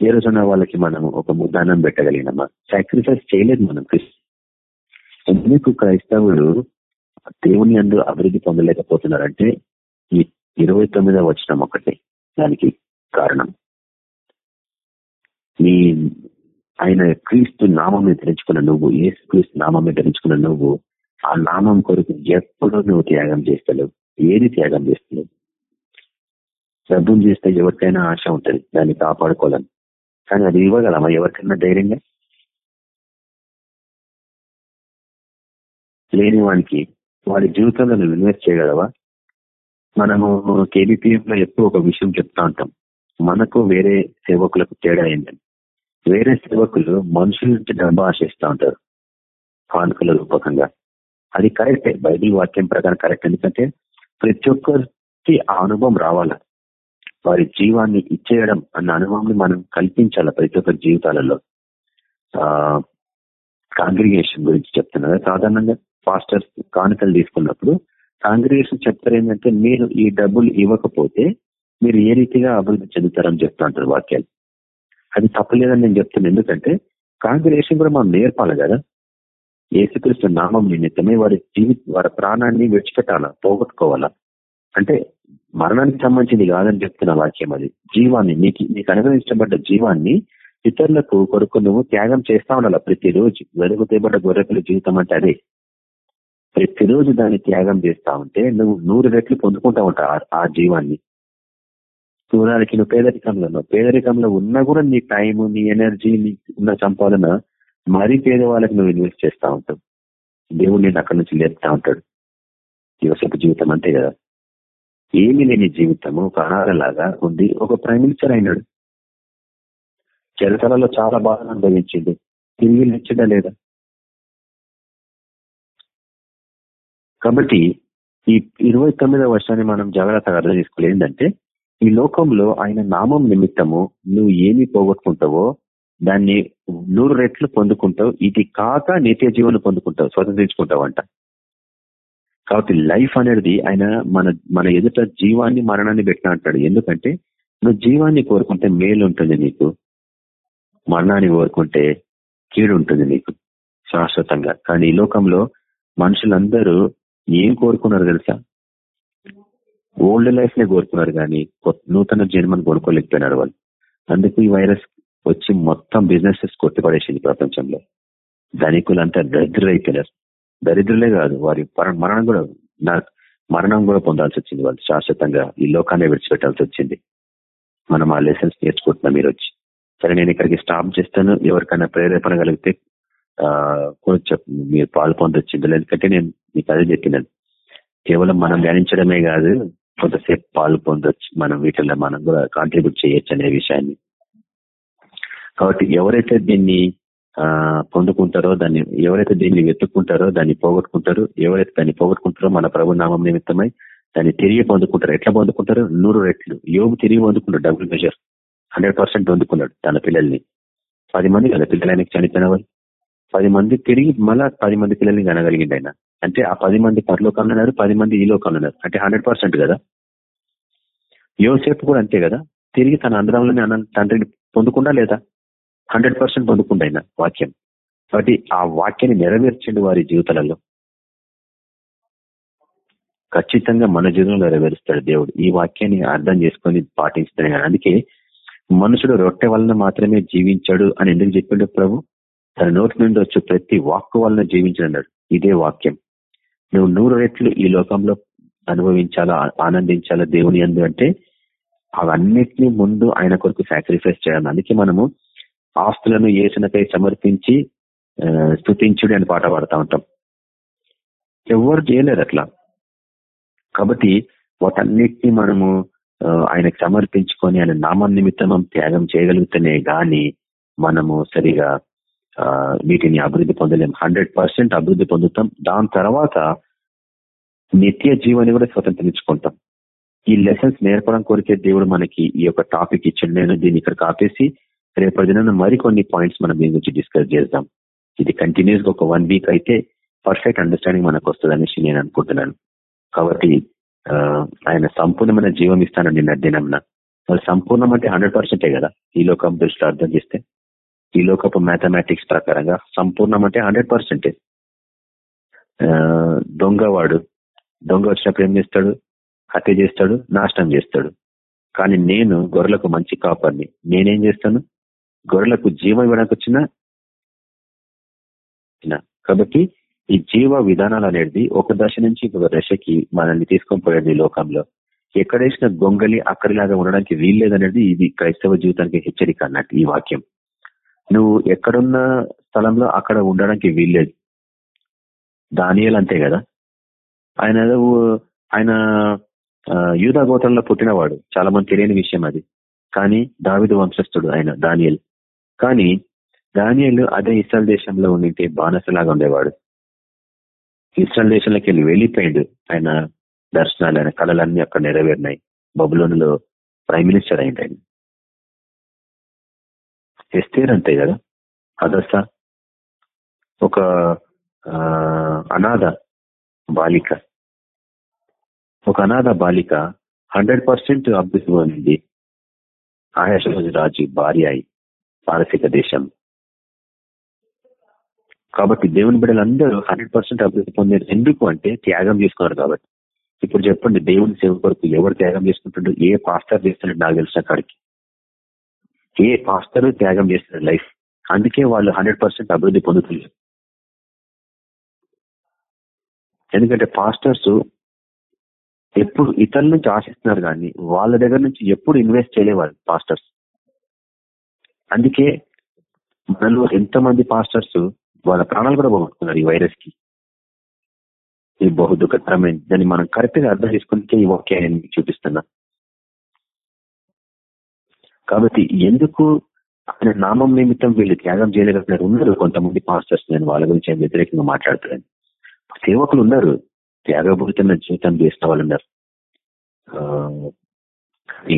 ఏ రోజున వాళ్ళకి మనం ఒక ముద్దానం పెట్టగలిగినమా సాక్రిఫైస్ చేయలేదు మనం. ఎందుకు క్రైస్తవులు దేవుని అందు అభివృద్ధి పొందలేకపోతున్నారంటే ఈ ఇరవై తొమ్మిదవ వచ్చిన ఒకటి. దానికి కారణం. మీ ఆయన క్రీస్తు నామం ధరించుకున్న నువ్వు ఏ క్రీస్తు నామం ధరించుకున్న నువ్వు ఆ నామం కొరకు ఎప్పుడూ నువ్వు త్యాగం చేస్తలేవు. ఏది త్యాగం చేస్తలేవు. డబ్బులు చేస్తే ఎవరికైనా ఆశ ఉంటుంది దాన్ని కాపాడుకోవాలని. కానీ అది ఇవ్వగలమా? ఎవరికైనా ధైర్యంగా? లేని వానికి వాడి జీవితంలో నువ్వు ఇన్వెస్ట్ చేయగలవా? మనము కేబిపిఎఫ్లో ఎప్పుడు ఒక విషయం చెప్తా ఉంటాం. మనకు వేరే సేవకులకు తేడా అయిందని వేరే సేవకులు మనుషుల నుంచి డబ్బు ఆశిస్తూ ఉంటారు. కానుకల రూపకంగా. అది కరెక్టే. బైబిల్ వాక్యం ప్రకారం కరెక్ట్. ఎందుకంటే ప్రతి ఒక్కరికి ఆ అనుభవం రావాలి. వారి జీవాన్ని ఇచ్చేయడం అన్న అనుభవం మనం కల్పించాలి ప్రతి ఒక్కరి జీవితాలలో. కాంగ్రిగేషన్ గురించి చెప్తున్నారు. సాధారణంగా పాస్టర్స్ కానుకలు తీసుకున్నప్పుడు కాంగ్రిగేషన్ చెప్తారు ఏంటంటే మీరు ఈ డబ్బులు ఇవ్వకపోతే మీరు ఏ రీతిగా అభివృద్ధి చెందుతారని చెప్తా ఉంటారు వాక్యాలు. అది తప్పలేదని నేను చెప్తున్నాను ఎందుకంటే కాంగ్రిగేషన్ కూడా మనం నేర్పాలి కదా. ఏసుక్రీస్తు నామం నిమిత్తమే వారి జీవిత వారి ప్రాణాన్ని విడిచిపెట్టాలా? పోగొట్టుకోవాలా? అంటే మరణానికి సంబంధించింది కాదని చెప్తున్న వాక్యం అది. జీవాన్ని నీకు నీకు అనుగ్రహించబడ్డ జీవాన్ని ఇతరులకు కొరకు నువ్వు త్యాగం చేస్తా ఉండాలి? ప్రతిరోజు వెలుగుతేబడ్డ గొర్రెల జీవితం అంటే అదే. ప్రతిరోజు దాన్ని త్యాగం చేస్తా ఉంటే నువ్వు నూరు రెట్లు పొందుకుంటా ఉంటావు ఆ జీవాన్ని. చూడడానికి నువ్వు పేదరికంలో పేదరికంలో ఉన్నా కూడా నీ టైం నీ ఎనర్జీ నీ ఉన్న సంపాదన మరీ పేదవాళ్ళకి నువ్వు ఇన్వెస్ట్ చేస్తూ ఉంటావు. దేవుడు నేను అక్కడి నుంచి లేపుతా ఉంటాడు. యువసపు జీవితం అంతే కదా. ఏమి లేని జీవితము ఒక అనాథలాగా ఉంది ఒక ప్రైమ్ మినిస్టర్ అయినాడు. చరిత్రలో చాలా బాధను అనుభవించింది తిరిగి నచ్చడా లేదా? కాబట్టి ఈ ఇరవై తొమ్మిదవ వర్షాన్ని మనం జాగ్రత్తగా అర్థం చేసుకోలేదంటే ఈ లోకంలో ఆయన నామం నిమిత్తము నువ్వు ఏమి పోగొట్టుకుంటావో దాన్ని నూరు రెట్లు పొందుకుంటావు. ఇది కాక నిత్య జీవనం పొందుకుంటావు. స్వతంత్రించుకుంటావు అంట కాబట్టి లైఫ్ అనేది ఆయన మన మన ఎదుట జీవాన్ని మరణాన్ని పెట్టిన అంటాడు. ఎందుకంటే నువ్వు జీవాన్ని కోరుకుంటే మేలు ఉంటుంది నీకు. మరణాన్ని కోరుకుంటే కీడు ఉంటుంది నీకు. శాశ్వతంగా. కానీ ఈ లోకంలో మనుషులందరూ ఏం కోరుకున్నారు తెలుసా? ఓల్డ్ లైఫ్ నే కోరుకున్నారు కానీ నూతన జన్మను కోరుకోలేకపోయినారు వాళ్ళు. అందుకు ఈ వైరస్ వచ్చి మొత్తం బిజినెసెస్ కొట్టిపడేసింది ప్రపంచంలో. ధనికులంతా దరిద్రులైపోయినారు. దరిద్రులే కాదు వారి మరణం కూడా మరణం కూడా పొందాల్సి వచ్చింది వాళ్ళు. శాశ్వతంగా ఈ లోకాన్ని విడిచిపెట్టాల్సి వచ్చింది. మనం ఆ లెసన్స్ నేర్చుకుంటున్నాం మీరు వచ్చి సరే నేను ఇక్కడికి స్టాప్ చేస్తాను. ఎవరికైనా ప్రేరేపణ కలిగితే కొంచెం మీరు పాలు పొందొచ్చింది ఎందుకంటే నేను మీకు అదే చెప్పినాను. కేవలం మనం ధ్యానించడమే కాదు కొంతసేపు పాలు పొందొచ్చు. మనం వీటిల్లో మనం కూడా కాంట్రిబ్యూట్ చేయొచ్చు అనే విషయాన్ని. కాబట్టి ఎవరైతే దీన్ని పొందుకుంటారో దాన్ని ఎవరైతే దీన్ని వెతుక్కుంటారో దాన్ని పోగొట్టుకుంటారో ఎవరైతే దాన్ని పోగొట్టుకుంటారో మన ప్రభు నామం నిమిత్తమై దాన్ని తిరిగి పొందుకుంటారు. ఎట్లా పొందుకుంటారు? నూరు రెట్లు. యోగు తిరిగి పొందుకుంటాడు డబుల్ మెజర్. హండ్రెడ్ పర్సెంట్ పొందుకున్నాడు తన పిల్లల్ని. పది మంది కదా పిల్లలైన చనిపోయిన వాళ్ళు. పది మంది తిరిగి మళ్ళా పది మంది పిల్లల్ని కనగలిగింది ఆయన. అంటే ఆ పది మంది పరలోకంలో ఉన్నారు పది మంది ఈ లోకంలో ఉన్నారు. అంటే హండ్రెడ్ పర్సెంట్ కదా? యోసేపు కూడా అంతే కదా? తిరిగి తన అందరంలోనే అన్న తండ్రిని పొందుకుండా లేదా? హండ్రెడ్ పర్సెంట్ పొందుకుండా వాక్యం. కాబట్టి ఆ వాక్యాన్ని నెరవేర్చండి వారి జీవితాలలో. ఖచ్చితంగా మన జీవితంలో నెరవేరుస్తాడు దేవుడు. ఈ వాక్యాన్ని అర్థం చేసుకొని కానీ అందుకే మనుషుడు రొట్టె వలన మాత్రమే జీవించాడు అని ఎందుకు చెప్పిండు ప్రభు? తన నోటి నుండి వచ్చి ప్రతి వాక్కు వలన జీవించడన్నాడు. ఇదే వాక్యం. నువ్వు నూరు రెట్లు ఈ లోకంలో అనుభవించాలా ఆనందించాలా దేవుని అందు అంటే అవన్నిటినీ ముందు ఆయన కొరకు సాక్రిఫైస్ చేయాలి. అందుకే మనము ఆస్తులను ఏసునకై సమర్పించి స్థుతించుడి అని పాట పాడుతూ ఉంటాం. ఎవరు చేయలేరు అట్లా. కాబట్టి వాటన్నిటినీ మనము ఆయనకు సమర్పించుకొని ఆయన నామం నిమిత్తం త్యాగం చేయగలుగుతూనే గాని మనము సరిగా వీటిని అభివృద్ధి పొందలేం. హండ్రెడ్ పర్సెంట్ అభివృద్ధి పొందుతాం. దాని తర్వాత నిత్య జీవాన్ని కూడా స్వతంత్రించుకుంటాం ఈ లెసన్స్ నేర్పడం కోరికే దేవుడు మనకి ఈ యొక్క టాపిక్ ఇచ్చిండు. నేను దీన్ని ఇక్కడ కాపేసి రేపటి దిన మరికొన్ని పాయింట్స్ మనం దీని గురించి డిస్కస్ చేద్దాం. ఇది కంటిన్యూస్గా ఒక వన్ వీక్ అయితే పర్ఫెక్ట్ అండర్స్టాండింగ్ మనకు వస్తుంది నేను అనుకుంటున్నాను. కాబట్టి ఆయన సంపూర్ణమైన జీవం ఇస్తాను నా దినంన. మరి సంపూర్ణం అంటే హండ్రెడ్ పర్సెంటే కదా? ఈ లోకం దృష్టిలో అర్థం చేస్తే. ఈ లోకపు మ్యాథమెటిక్స్ ప్రకారంగా సంపూర్ణం అంటే హండ్రెడ్ పర్సెంటే దొంగవాడు దొంగ వచ్చినప్పుడు ఏం చేస్తాడు? హత్య చేస్తాడు నాశనం చేస్తాడు. కానీ నేను గొర్రెలకు మంచి కాపర్ని. నేనేం చేస్తాను? గొర్రెలకు జీవం ఇవ్వడానికి వచ్చిన? కాబట్టి ఈ జీవ విధానాలు అనేది ఒక దశ నుంచి ఒక దశకి మనల్ని తీసుకొని పోయేది లోకంలో. ఎక్కడేసిన గొంగలి అక్కడిలాగా ఉండడానికి వీల్లేదనేది ఇది క్రైస్తవ జీవితానికి హెచ్చరిక అన్నట్టు ఈ వాక్యం. నువ్వు ఎక్కడున్న స్థలంలో అక్కడ ఉండడానికి వీల్లేదు. దానియలు అంతే కదా? ఆయన ఆయన యూధా గోత్రంలో పుట్టినవాడు. చాలా మంది తెలియని విషయం అది. కానీ దావిదు వంశస్థుడు ఆయన దానియల్. కానీ దానియల్ అదే ఇస్రాయల్ దేశంలో ఉండింటే బానసలాగా ఉండేవాడు. ఇస్రాయల్ దేశంలోకి వెళ్ళి వెళ్ళిపోయాడు. ఆయన దర్శనాలు ఆయన కళలన్నీ అక్కడ నెరవేరినాయి. బబులోనులో ప్రైమ్ మినిస్టర్ అయింది ఆయన ఎస్తేర్ అంతే కదా అదస ఒక అనాథ బాలిక. ఒక అనాథ బాలిక హండ్రెడ్ పర్సెంట్ అభివృద్ధి పొందింది ఆయాషరాజు రాజు భార్య అయి పారసిక దేశం. కాబట్టి దేవుని బిడ్డలందరూ హండ్రెడ్ పర్సెంట్ అభివృద్ధి పొందారు ఎందుకు అంటే త్యాగం చేసుకున్నారు కాబట్టి. ఇప్పుడు చెప్పండి దేవుని సేవ కొరకు ఎవరు త్యాగం చేసుకుంటుండో ఏ పాస్టర్ చేస్తున్నాడు నాకు తెలిసిన కాడికి? ఏ పాస్టర్ త్యాగం చేస్తున్నారు లైఫ్. అందుకే వాళ్ళు హండ్రెడ్ పర్సెంట్ అభివృద్ధి పొందుతున్నారు. ఎందుకంటే పాస్టర్స్ ఎప్పుడు ఇతరుల నుంచి ఆశిస్తున్నారు కానీ వాళ్ళ దగ్గర నుంచి ఎప్పుడు ఇన్వెస్ట్ చేయలేవాళ్ళు పాస్టర్స్. అందుకే మనలో ఎంతమంది పాస్టర్స్ వాళ్ళ ప్రాణాలు కూడా పోగొట్టుకున్నారు ఈ వైరస్కి ఇది బహు దుఃఖకరమైన దాన్ని మనం కరెక్ట్గా అర్థం చేసుకుంటే ఈ వాక్యాన్ని అని చూపిస్తున్నా. కాబట్టి ఎందుకు ఆయన నామం నిమిత్తం వీళ్ళు త్యాగం చేయలేకపోయినారు ఉన్నారు కొంతమంది పాస్టర్స్ నేను వాళ్ళ గురించి వ్యతిరేకంగా మాట్లాడుతున్నాను సేవకులు ఉన్నారు. త్యాగపూరితమైన జీవితం చేసిన వాళ్ళు ఉన్నారు. కానీ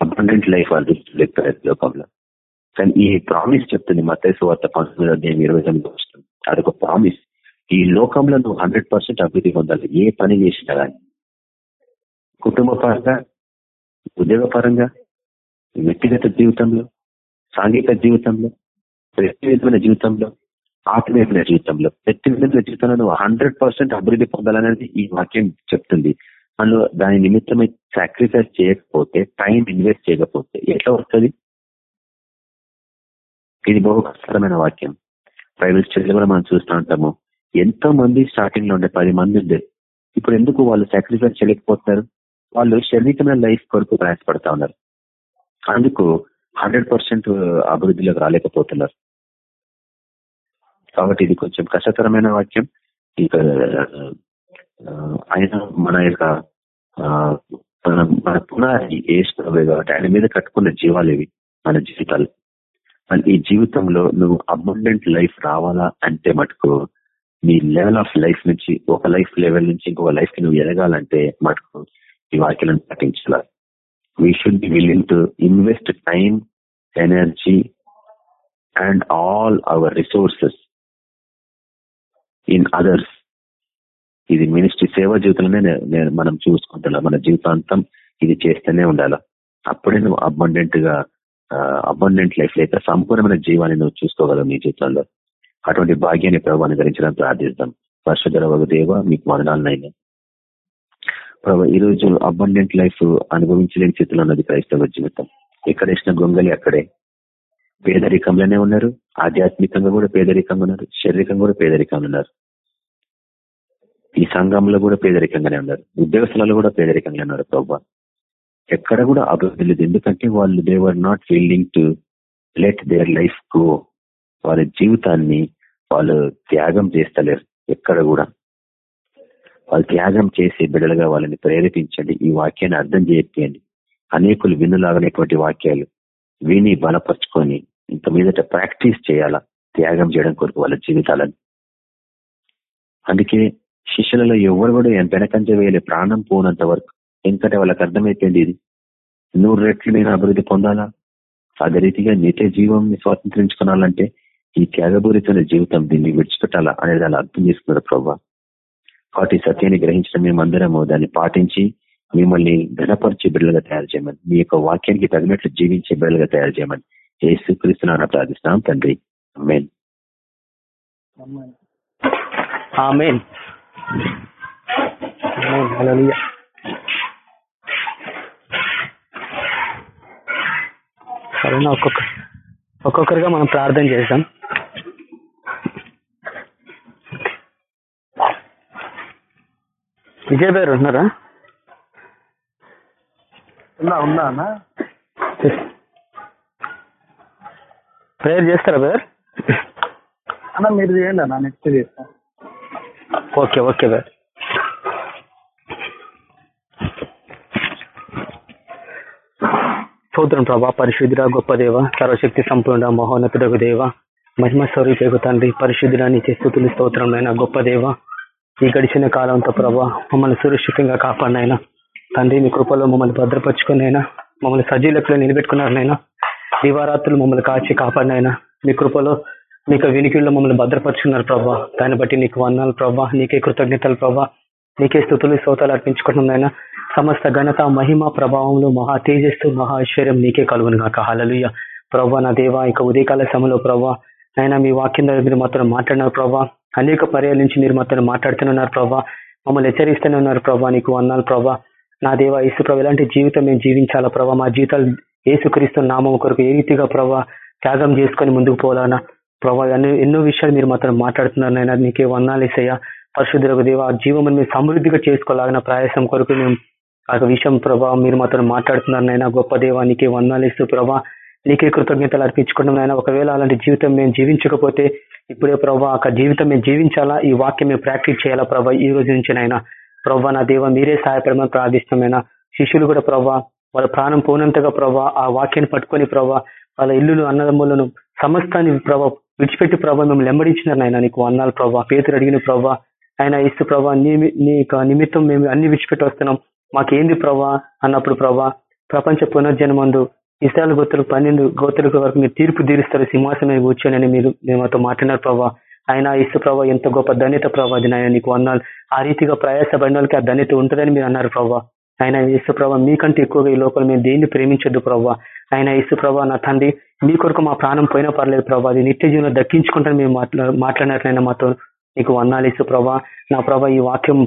అబండెంట్ లైఫ్ వాళ్ళు లోకంలో. కానీ ఈ ప్రామిస్ చెప్తుంది మతేసు వార్త పంతొమ్మిది అధ్యాయం ఇరవై తొమ్మిది వస్తుంది. అదొక ప్రామిస్ ఈ లోకంలో నువ్వు హండ్రెడ్ పర్సెంట్ అభివృద్ధి పొందాలి. ఏ పని చేసినా కానీ కుటుంబ పరంగా ఉద్యోగపరంగా వ్యక్తిగత జీవితంలో సాంఘిక జీవితంలో వ్యక్తిగతమైన జీవితంలో ఆత్మీయమైన జీవితంలో ప్రతి విధమైన జీవితంలో నువ్వు హండ్రెడ్ పర్సెంట్ అభివృద్ధి పొందాలనేది ఈ వాక్యం చెప్తుంది. అందులో దాని నిమిత్తమై సాక్రిఫైస్ చేయకపోతే టైం ఇన్వెస్ట్ చేయకపోతే ఎట్లా వస్తుంది? ఇది బహు కష్టమైన వాక్యం. ప్రైవేట్ స్టడీలో కూడా మనం చూస్తూ ఉంటాము. ఎంతో మంది స్టార్టింగ్లో ఉండే పది మంది ఉండే. ఇప్పుడు ఎందుకు వాళ్ళు సాక్రిఫైస్ చేయలేకపోతున్నారు? వాళ్ళు శారీరకమైన లైఫ్ కొరకు ప్రయాసపడతా ఉన్నారు. అందుకు హండ్రెడ్ పర్సెంట్ అభివృద్ధిలోకి రాలేకపోతున్నారు. కాబట్టి ఇది కొంచెం కష్టతరమైన వాక్యం. ఇక ఆయన మన యొక్క మన పునాది వేసుకోవే కాబట్టి ఆయన మీద కట్టుకున్న జీవాలు ఇవి మన జీవితాలు. ఈ జీవితంలో నువ్వు అబండెంట్ లైఫ్ రావాలా అంటే మటుకు నీ లెవెల్ ఆఫ్ లైఫ్ నుంచి ఒక లైఫ్ లెవెల్ నుంచి ఇంకొక లైఫ్కి నువ్వు ఎదగాలంటే మటుకు ఈ వాక్యాలను పాటించాల. We should be willing to invest time energy and all our resources in others ఇది మినిస్ట్రీ సేవా జీవితంలోనే మనం చూసుకుంటున్నా మన జీవితాంతం ఇది చేస్తూనే ఉండాలా. అప్పుడే నువ్వు అబండెంట్గా అబండెంట్ లైఫ్ లేక సంపూర్ణమైన జీవాన్ని నువ్వు చూసుకోగలవు నీ జీవితంలో. అటువంటి భాగ్యాన్ని ప్రభావాన్ని ధరించడానికి ప్రార్థిస్తాం వర్షధర ఒక దేవ మీకు మరణాలనైనా ప్రభా ఈ రోజు అబండెంట్ లైఫ్ అనుభవించలేని స్థితిలో ఉన్నది క్రైస్తవ జీవితం. ఎక్కడ వేసిన గొంగలి అక్కడే. పేదరికంలోనే ఉన్నారు ఆధ్యాత్మికంగా కూడా పేదరికంగా ఉన్నారు శారీరకంగా కూడా పేదరికంగా ఉన్నారు. ఈ సంఘంలో కూడా పేదరికంగానే ఉన్నారు ఉద్యోగస్తులలో కూడా పేదరికంగానే ఉన్నారు ప్రభా. ఎక్కడ కూడా అభివృద్ధి లేదు ఎందుకంటే వాళ్ళు they were not fielding to let their life go వాళ్ళ జీవితాన్ని వాళ్ళు త్యాగం చేస్తలేరు ఎక్కడ కూడా. వాళ్ళు త్యాగం చేసే బిడ్డలుగా వాళ్ళని ప్రేరేపించండి. ఈ వాక్యాన్ని అర్థం చేయండి. అనేకులు వినులాగనేటువంటి వాక్యాలు విని బలపరుచుకొని ఇంత మీదట ప్రాక్టీస్ చేయాలా? త్యాగం చేయడం కొరకు వాళ్ళ జీవితాలను. అందుకే శిష్యులలో ఎవరు కూడా వెనకంజ వేయలే ప్రాణం పోనంత వరకు. ఎందుకంటే వాళ్ళకి అర్థమైపోయింది ఇది. నూరు రెట్లు నేను అభివృద్ధి పొందాలా? అదే రీతిగా నిత్య జీవం స్వాతంత్రించుకోవాలంటే ఈ త్యాగపూరితమైన జీవితం దీన్ని విడిచిపెట్టాలా అనేది అలా అర్థం చేసుకున్నారు ప్రభావ కాబట్టి సత్యాన్ని గ్రహించడం మేమందరము దాన్ని పాటించి మిమ్మల్ని ఘనపరిచే బిడ్డలుగా తయారు చేయమని మీ యొక్క వాక్యానికి తగినట్లు జీవించే బిడ్డలుగా తయారు చేయమని ఏ స్వీకరిస్తున్నాను ప్రార్థిస్తున్నాం తండ్రి. మెయిన్ సరేనా ఒక్కొక్క ఒక్కొక్కరిగా మనం ప్రార్థన చేద్దాం. విజయ్ గారు ఉన్నారా? ఉన్నా ఉన్నా అన్న. ప్రేయర్ చేస్తారా బ్రదర్? అన్న మీరు చేయండి అన్న నెక్స్ట్ చేస్తా. Okay okay brother. స్తోత్రం ప్రభా పరిశుద్ధుడ గొప్ప దేవ సర్వశక్తి సంపూర్ణ మహోన్నతుడకు దేవ మహిమ స్వరూపేకు తండ్రి పరిశుద్ధుడ నీకే స్థుతులు స్తోత్రం నైనా గొప్ప దేవ ఈ గడిచిన కాలంతో ప్రభా మమ్మల్ని సురక్షితంగా కాపాడినైనా. తండ్రి మీ కృపలో మమ్మల్ని భద్రపరుచుకునైనా మమ్మల్ని సజీలకులు నిలబెట్టుకున్నారనైనా దివారాత్రులు మమ్మల్ని కాచి కాపాడినైనా మీ కృపలో మీకు వినికిల్లో మమ్మల్ని భద్రపరుచుకున్నారు ప్రభా. దాన్ని బట్టి నీకు వందాలు ప్రభా. నీకే కృతజ్ఞతలు ప్రభా. నీకే స్థుతులు శ్రోతాలు అర్పించుకుంటున్నాయినా సమస్త ఘనత మహిమ ప్రభావంలో మహా తేజస్సు మహా ఐశ్వర్యం నీకే కలుగును కాక హలలుయ ప్రభా నా దేవా ఇక ఉదయకాల సమయంలో ప్రభా అయినా మీ వాక్యం ద్వారా మీరు మాత్రం మాట్లాడినారు ప్రభా. అనేక పర్యాల నుంచి మీరు మాత్రం మాట్లాడుతున్నారు ప్రభా. మమ్మల్ని హెచ్చరిస్తూనే ఉన్నారు ప్రభా. నీకు వందాలు ప్రభా. నా దేవ యేసు ప్రభు ఎలాంటి జీవితం మేము జీవించాలా ప్రభా? మా జీవితాలు ఏసుక్రీస్తు నామం కొరకు ఏ రీతిగా ప్రభా త్యాగం చేసుకొని ముందుకు పోవాలన్నా ప్రభా ఎన్నో ఎన్నో విషయాలు మీరు మాత్రం మాట్లాడుతున్నారు నైనా నీకే వందాలేసయ్యా పరిశుద్ధులకు దేవ ఆ జీవం మేము సమృద్ధిగా చేసుకోలాగిన ప్రయాసం కొరకు మేము ఆ విషయం ప్రభా మీరు మాత్రం మాట్లాడుతున్నారు నైనా గొప్ప దేవానికి నీకే వందాలేస్తూ ప్రభా. నీకే కృతజ్ఞతలు అర్పించుకోవడం నాయన. ఒకవేళ అలాంటి జీవితం మేము జీవించకపోతే ఇప్పుడే ప్రభా ఆ జీవితం మేము జీవించాలా? ఈ వాక్యం మేము ప్రాక్టీస్ చేయాలా ప్రభా ఈ రోజు నుంచి నాయన? ప్రభా నా దేవ మీరే సహాయపడమని ప్రార్థిష్టమైన శిష్యులు కూడా ప్రభా వాళ్ళ ప్రాణం పోనంతగా ప్రభా ఆ వాక్యాన్ని పట్టుకొని ప్రభా వాళ్ళ ఇల్లులు అన్నదమ్ములను సమస్తాన్ని ప్రభా విడిచిపెట్టి ప్రభా మేము లెంబడించినారు నాయన నీకు అన్నాలు ప్రభా. పేతురు అడిగిన ప్రభా ఆయన ఇస్తు ప్రభా నీ నీ నిమిత్తం మేము అన్ని విడిచిపెట్టి వస్తున్నాం. మాకేంది ప్రభా? అన్నప్పుడు ప్రభా ప్రపంచ పునర్జన్మందు ఇస్రాయల్ గోత్రులు పన్నెండు గోత్రుల వరకు మీరు తీర్పు తీరుస్తారు సింహాసనం కూర్చొని మీరు మేమతో మాట్లాడినారు ప్రభా. ఆయన ఇసు ప్రభా ఎంత గొప్ప ధన్యత ప్రభా అది నాయన నీకు అన్నాను ఆ రీతిగా ప్రయాసపడిన వాళ్ళకి ఆ ధన్యత ఉంటుందని మీరు అన్నారు ప్రభా. ఆయన ఇసు ప్రభా మీకంటే ఎక్కువగా ఈ లోపల మేము దేన్ని ప్రేమించొద్దు ప్రభా. ఆయన ఇసు ప్రభా నా తండ్రి మీ కొరకు మా ప్రాణం పోయినా పర్లేదు ప్రభా. అది నిత్య జీవనం దక్కించుకుంటాను మేము మాట్లా మాట్లాడినట్లయినా మాతో నీకు వందాలు ఇసు ప్రభా. నా ప్రభా ఈ వాక్యం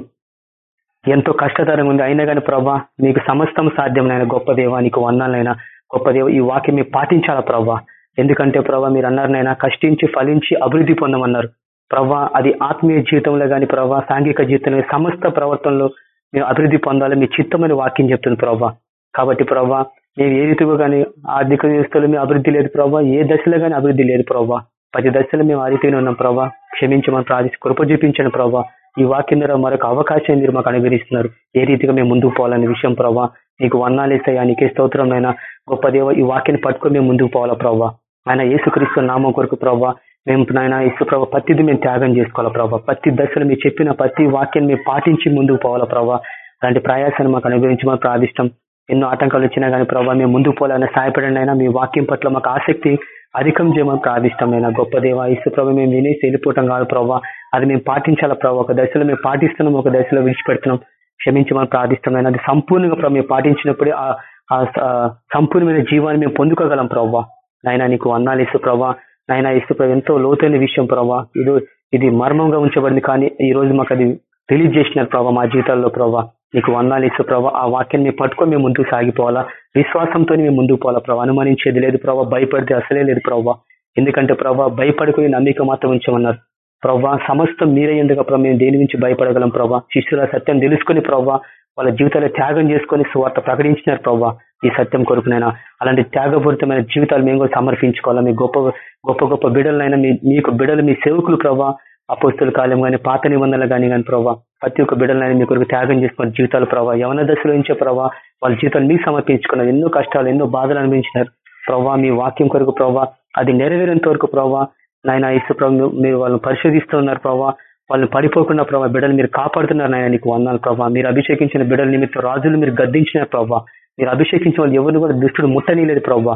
ఎంతో కష్టతరంగా ఉంది. అయినా కానీ ప్రభా మీకు సమస్తం సాధ్యమైన గొప్ప దేవా నీకు వందాలైనా గొప్ప దేవ ఈ వాక్యం మేము పాటించాలా ప్రభా ఎందుకంటే ప్రభా మీరు అన్నారనైనా కష్టించి ఫలించి అభివృద్ధి పొందమన్నారు. ప్రవ్వా అది ఆత్మీయ జీవితంలో కానీ ప్రవ్వా సాంఘిక జీవితంలో సమస్త ప్రవర్తనలో మేము అభివృద్ధి పొందాలి మీ చిత్తమని వాక్యం చెప్తుంది ప్రవ్వా. కాబట్టి ప్రభా మేము ఏ రీతిగా కానీ ఆర్థిక వ్యవస్థలో మేము అభివృద్ధి లేదు ప్రభా ఏ దశలో కానీ అభివృద్ధి లేదు ప్రవ్వా. ప్రతి దశలో మేము ఆ రీతిగానే ఉన్నాం ప్రవ్వా. క్షమించమని ప్రార్థించి కృప చూపించండి ప్రవ్వా. ఈ వాక్యం ద్వారా మరొక అవకాశం మీరు మాకు అనుగ్రహిస్తున్నారు. ఏ రీతిగా మేము ముందుకు పోవాలనే విషయం ప్రభా నీకు వర్ణాలేస్తాయా నీకే స్తోత్రమైన గొప్ప దేవ ఈ వాక్యాన్ని పట్టుకొని మేము ముందుకు పోవాలా ప్రభావ ఆయన యేసుక్రీస్తు నామం కొరకు ప్రభా మేము నాయన యేసు ప్రభా మేము త్యాగం చేసుకోవాలా ప్రభావ ప్రతి దశలో మీరు చెప్పిన ప్రతి వాక్యాన్ని మేము పాటించి ముందుకు పోవాలా ప్రభా? అలాంటి ప్రయాసాన్ని మాకు అనుగ్రహించమని ప్రార్థిష్టం ఎన్నో ఆటంకాలు వచ్చినా కానీ ప్రభావ మేము ముందుకు పోవాలని సహాయపడండి అయినా. మీ వాక్యం పట్ల మాకు ఆసక్తి అధికం చేయమని ప్రార్థిష్టమైన గొప్ప దేవ ఇసు ప్రభావ మేము వినేసి వెళ్ళిపోవటం కాదు ప్రభావ అది మేము పాటించాలా ప్రభావ ఒక దశలో మేము పాటిస్తున్నాం ఒక దశలో విడిచిపెడుతున్నాం. క్షమించమని ప్రార్థిష్టమైన అది సంపూర్ణంగా ప్రభు మేము పాటించినప్పుడే ఆ సంపూర్ణమైన జీవాన్ని మేము పొందుకోగలం ప్రభావ నాయన నీకు అన్నాలు ఇసు ప్రభా నాయన ఇసు ప్రభు ఎంతో లోతైన విషయం ప్రభా ఇది ఇది మర్మంగా ఉంచబడింది కానీ ఈ రోజు మాకు అది రిలీజ్ చేసినారు ప్రభావ మా జీవితాల్లో ప్రభావ నీకు వందాలు ఇసు ప్రభావ ఆ వాక్యాన్ని పట్టుకొని మేము ముందుకు సాగిపోవాలా? విశ్వాసంతో మేము ముందుకు పోవాలా ప్రభావ అనుమానించేది లేదు ప్రభావ భయపడితే అసలే లేదు ప్రభావ ఎందుకంటే ప్రభావ భయపడుకుని నమ్మిక మాత్రం ఉంచమన్నారు. ప్రభావ సమస్తం మీరే ఎందుకు ప్రభావ మేము దేని నుంచి భయపడగలం ప్రభావ శిష్యుల సత్యం తెలుసుకుని ప్రభావ వాళ్ళ జీవితాలు త్యాగం చేసుకుని స్వార్థ ప్రకటించినారు ప్రభావ ఈ సత్యం కొరకునైనా అలాంటి త్యాగపూరితమైన జీవితాలు మేము కూడా సమర్పించుకోవాలా? మీ గొప్ప గొప్ప గొప్ప బిడలనైనా మీ మీకు బిడలు మీ సేవకులు ప్రభావ అపోస్తుల కాలం కానీ పాత నిబంధనలు కానీ కానీ ప్రభావ ప్రతి ఒక్క బిడ్డలని మీ కొరకు త్యాగం చేసుకున్న జీవితాలు ప్రభావ యవన దశలో నుంచే ప్రభావ వాళ్ళ జీవితాలు మీకు సమర్పించుకున్నారు. ఎన్నో కష్టాలు ఎన్నో బాధలు అనిపించినారు ప్రభావ మీ వాక్యం కొరకు ప్రభావ అది నెరవేరేంత వరకు ప్రభావ నాయన ఇసు ప్రభు మీరు వాళ్ళని పరిశోధిస్తున్నారు ప్రభావ వాళ్ళని పడిపోకుండా ప్రభావ బిడ్డలు మీరు కాపాడుతున్నారు నాయన నీకు వందాలు ప్రభావ మీరు అభిషేకించిన బిడ్డల నిమిత్తం రాజులు మీరు గద్దించిన ప్రభావ మీరు అభిషేకించిన వాళ్ళు ఎవరిని కూడా దుష్టుడు ముట్టనీయలేదు ప్రభావ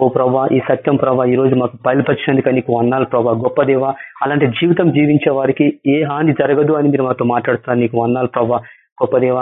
ఓ ప్రభా ఈ సత్యం ప్రభా ఈ రోజు మాకు బయలుపరిచినందుకు నీకు వందాలు ప్రభా గొప్ప దేవ. అలాంటి జీవితం జీవించే వారికి ఏ హాని జరగదు అని మీరు మాతో మాట్లాడుతున్నారు. నీకు వందాలు ప్రభా గొప్ప దేవ.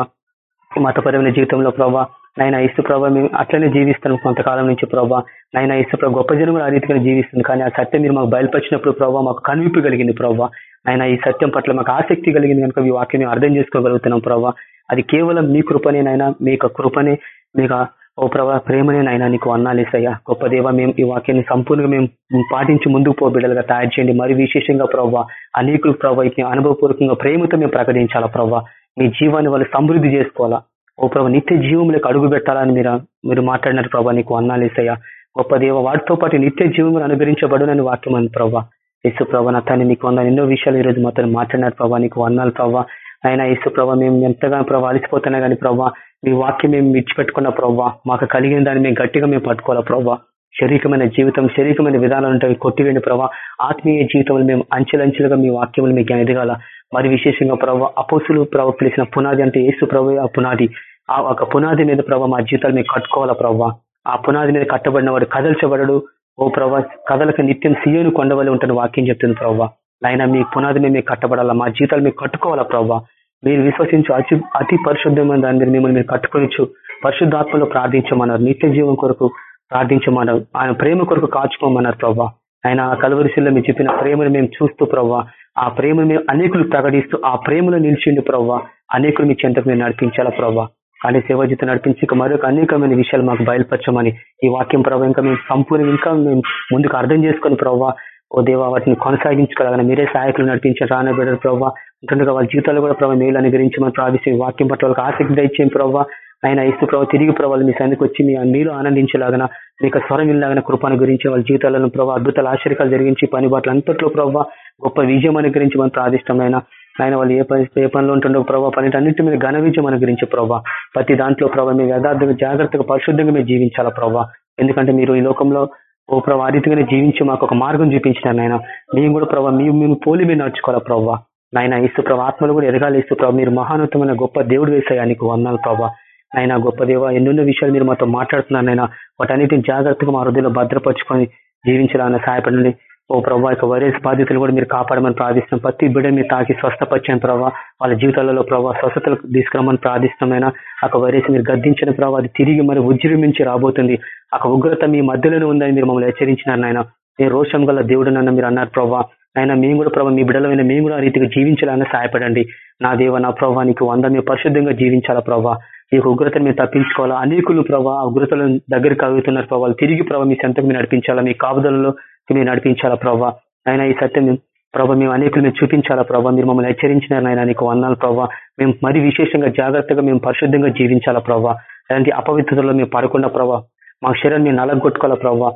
మతపరమైన జీవితంలో ప్రభా నైనా ఇసు ప్రభా మేము అట్లనే జీవిస్తాం కొంతకాలం నుంచి ప్రభా. నైనా ఇసు ప్రభా గొప్ప జనం ఆ రీతిగా జీవిస్తుంది. కానీ ఆ సత్యం మీరు మాకు బయలుపరిచినప్పుడు ప్రభావ మాకు కనువిప్పు కలిగింది ప్రభావ ఆయన ఈ సత్యం పట్ల మాకు ఆసక్తి కలిగింది కనుక ఈ వాక్యం అర్థం చేసుకోగలుగుతున్నాం ప్రభావ అది కేవలం మీ కృపనేనైనా మీ యొక్క కృపనే మీకు ఓ ప్రభా ప్రేమనే నాయన నీకు అన్నాలేసయ్యా గొప్ప దేవ మేము ఈ వాక్యాన్ని సంపూర్ణంగా మేము పాటించి ముందుకు పో బిడ్డలుగా తయారు చేయండి. మరి విశేషంగా ప్రభావ అనేకులు ప్రభావ అనుభవపూర్వకంగా ప్రేమతో మేము ప్రకటించాలా ప్రభావ మీ జీవాన్ని వాళ్ళు సమృద్ధి చేసుకోవాలా? ఓ ప్రభావ నిత్య జీవంలోకి అడుగు పెట్టాలని మీరు మీరు మాట్లాడినారు ప్రభా నీకు అన్నాలేసయ్యా గొప్ప దేవ వాటితో పాటు నిత్య జీవములు అనుగ్రహించబడునని వాక్యం అని ప్రభా. యేసు ప్రభా నా తను నీకు వంద ఎన్నో విషయాలు ఈ రోజు మాత్రం మాట్లాడినారు ప్రభా నీకు అన్నాలు ప్రభా. ఆయన యేసు ప్రభా మేము ఎంతగానో ప్రభావ అలసిపోతున్నా కానీ ప్రభా మీ వాక్యం మేము విడిచిపెట్టుకున్న ప్రవ్వా మాకు కలిగిన దాన్ని మేము గట్టిగా మేము పట్టుకోవాలా ప్రవ్వా? శరీరమైన జీవితం శరీరమైన విధానాలు ఉంటాయి కొట్టివేండి ప్రభావ ఆత్మీయ జీవితంలో మేము అంచెలంచెలుగా మీ వాక్యములు మీకు ఎదగాల. మరి విశేషంగా ప్రభావ అపోసులు ప్రభావ పిలిచిన పునాది అంటే ఏసు ప్రభు ఆ పునాది. ఆ ఒక పునాది మీద ప్రభావ మా జీవితాలు మేము కట్టుకోవాలా ప్రభావ ఆ పునాది మీద కట్టబడిన వాడు కదల్చబడడు. ఓ ప్రభా కథలకు నిత్యం సీయోను కొండవల్లి ఉంటుంది వాక్యం చెప్తుంది ప్రభావ ఆయన మీ పునాది మీద మేము కట్టబడాలా? మా జీవితాలు మేము కట్టుకోవాలా ప్రభావ మీరు విశ్వసించు అతి అతి పరిశుద్ధమైన దాని మీద మిమ్మల్ని మీరు కట్టుకొనిచ్చు. పరిశుద్ధాత్మలో ప్రార్థించమన్నారు. నిత్య జీవం కొరకు ప్రార్థించమన్నారు. ఆయన ప్రేమ కొరకు కాచుకోమన్నారు ప్రభావ ఆయన ఆ కలవరిశిల్లో మీరు చెప్పిన ప్రేమను మేము చూస్తూ ప్రవ్వా ఆ ప్రేమను మేము అనేకులు ప్రకటిస్తూ ఆ ప్రేమలో నిలిచిండు ప్రవ్వా అనేకులు మీ చెంతకు మేము నడిపించాలా ప్రవ్వా కానీ సేవజిత నడిపించి మరొక అనేకమైన విషయాలు మాకు బయలుపరచమని ఈ వాక్యం ప్రభావ ఇంకా మేము సంపూర్ణ ఇంకా మేము ముందుకు అర్థం చేసుకుని ప్రవ్వా ఓ దేవా వాటిని కొనసాగించుకోగలగానే. మీరే సహాయకులు నడిపించారు రానబెడరు ప్రభావ ఉంటుండగా వాళ్ళ జీవితాలు కూడా ప్రభావ మేలు అనుగ్రహించమని ప్రార్థిస్తే వాక్యం పట్ల వాళ్ళకి ఆసక్తి దయచేయం ప్రభావ ఆయన ఇస్తు ప్రభావ తిరిగి ప్రభావాలు మీ సన్నికి వచ్చి మీ మీరు ఆనందించలాగన మీకు స్వరం ఇల్లాగిన కృపను గురించి వాళ్ళ జీవితాలను ప్రభావ అద్భుతాలు ఆశ్చర్యాలు జరిగించి పని బాటలు అంతట్లో ప్రభావ గొప్ప విజయం అనుగ్రహించి మనం ప్రార్థిష్టమైన ఆయన వాళ్ళు ఏ పని ఏ పనిలో ఉంటుండో ప్రభావ పని అన్నింటి మీద ఘన విజయం అనుగ్రహించే ప్రభావ ప్రతి దాంట్లో ప్రభావ మీ యథార్థంగా జాగ్రత్తగా పరిశుద్ధంగా మీరు జీవించాలా ప్రభావ ఎందుకంటే మీరు ఈ లోకంలో ఓ ప్రభా రీతిగానే జీవించి మాకు ఒక మార్గం చూపించినారు నాయన. మేము కూడా ప్రభావ మేము మేము పోలి మీరు నడుచుకోవాలా ప్రభావ నాయన ఇస్తు ప్రభా ఆత్మలు కూడా ఎదగాలి ఇస్తు ప్రభావ మీరు మహానతమైన గొప్ప దేవుడు వేసాయా నీకు వందాలు ప్రభావ నాయన గొప్ప దేవ ఎన్నెన్నో విషయాలు మీరు మాతో మాట్లాడుతున్నారు నాయన. వాటన్నిటిని జాగ్రత్తగా మా హృదయలో భద్రపరుచుకొని జీవించాలని సహాయపడండి. ఓ ప్రభా యొక్క వైరస్ బాధితులు కూడా మీరు కాపాడమని ప్రార్థిస్తాం ప్రతి బిడ్డ మీరు తాకి స్వస్థపరిచిన ప్రభావ వాళ్ళ జీవితాలలో ప్రభావ స్వస్థతలు తీసుకురమని ప్రార్థిస్తామైనా ఒక వైరస్ మీరు గద్దించిన ప్రభావ అది తిరిగి మరి ఉజ్జృంభించి రాబోతుంది. ఆ ఉగ్రత మీ మధ్యలోనే ఉందని మీరు మమ్మల్ని హెచ్చరించినారు నాయన. నేను రోషం గల దేవుడు నన్ను మీరు అన్నారు ప్రభావ ఆయన మేము కూడా ప్రభావ మీ బిడ్డలమైన మేము కూడా ఆ రీతిగా జీవించాలని సహాయపడండి. నా దేవ నా ప్రభావ నీకు వంద మేము పరిశుద్ధంగా జీవించాలా ప్రభావ ఈ ఉగ్రతను మేము తప్పించుకోవాలా? అనేకులు ప్రభావ ఉగ్రతల దగ్గరికి కలుగుతున్నారు ప్రభావాలు తిరిగి ప్రభావ మీ సంతకు మీరు నడిపించాలా? మీ కాపుదలలో మీరు నడిపించాలా ప్రభావ ఆయన ఈ సత్యం ప్రభావ మేము అనేకులు మేము చూపించాలా ప్రభావ మీరు మమ్మల్ని హెచ్చరించినారు ఆయన నీకు వందాలు ప్రభావ మేము మరి విశేషంగా జాగ్రత్తగా మేము పరిశుద్ధంగా జీవించాలా ప్రభావ అలాంటి అపవిత్రతలో మేము పడకుండా ప్రభావ మా శరీరాన్ని మేము నలగొట్టుకోవాలా ప్రభావ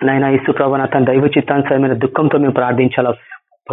నాయన ఇసు ప్రభావ తన దైవ చిత్తానుసరమైన దుఃఖంతో మేము ప్రార్థించాలా.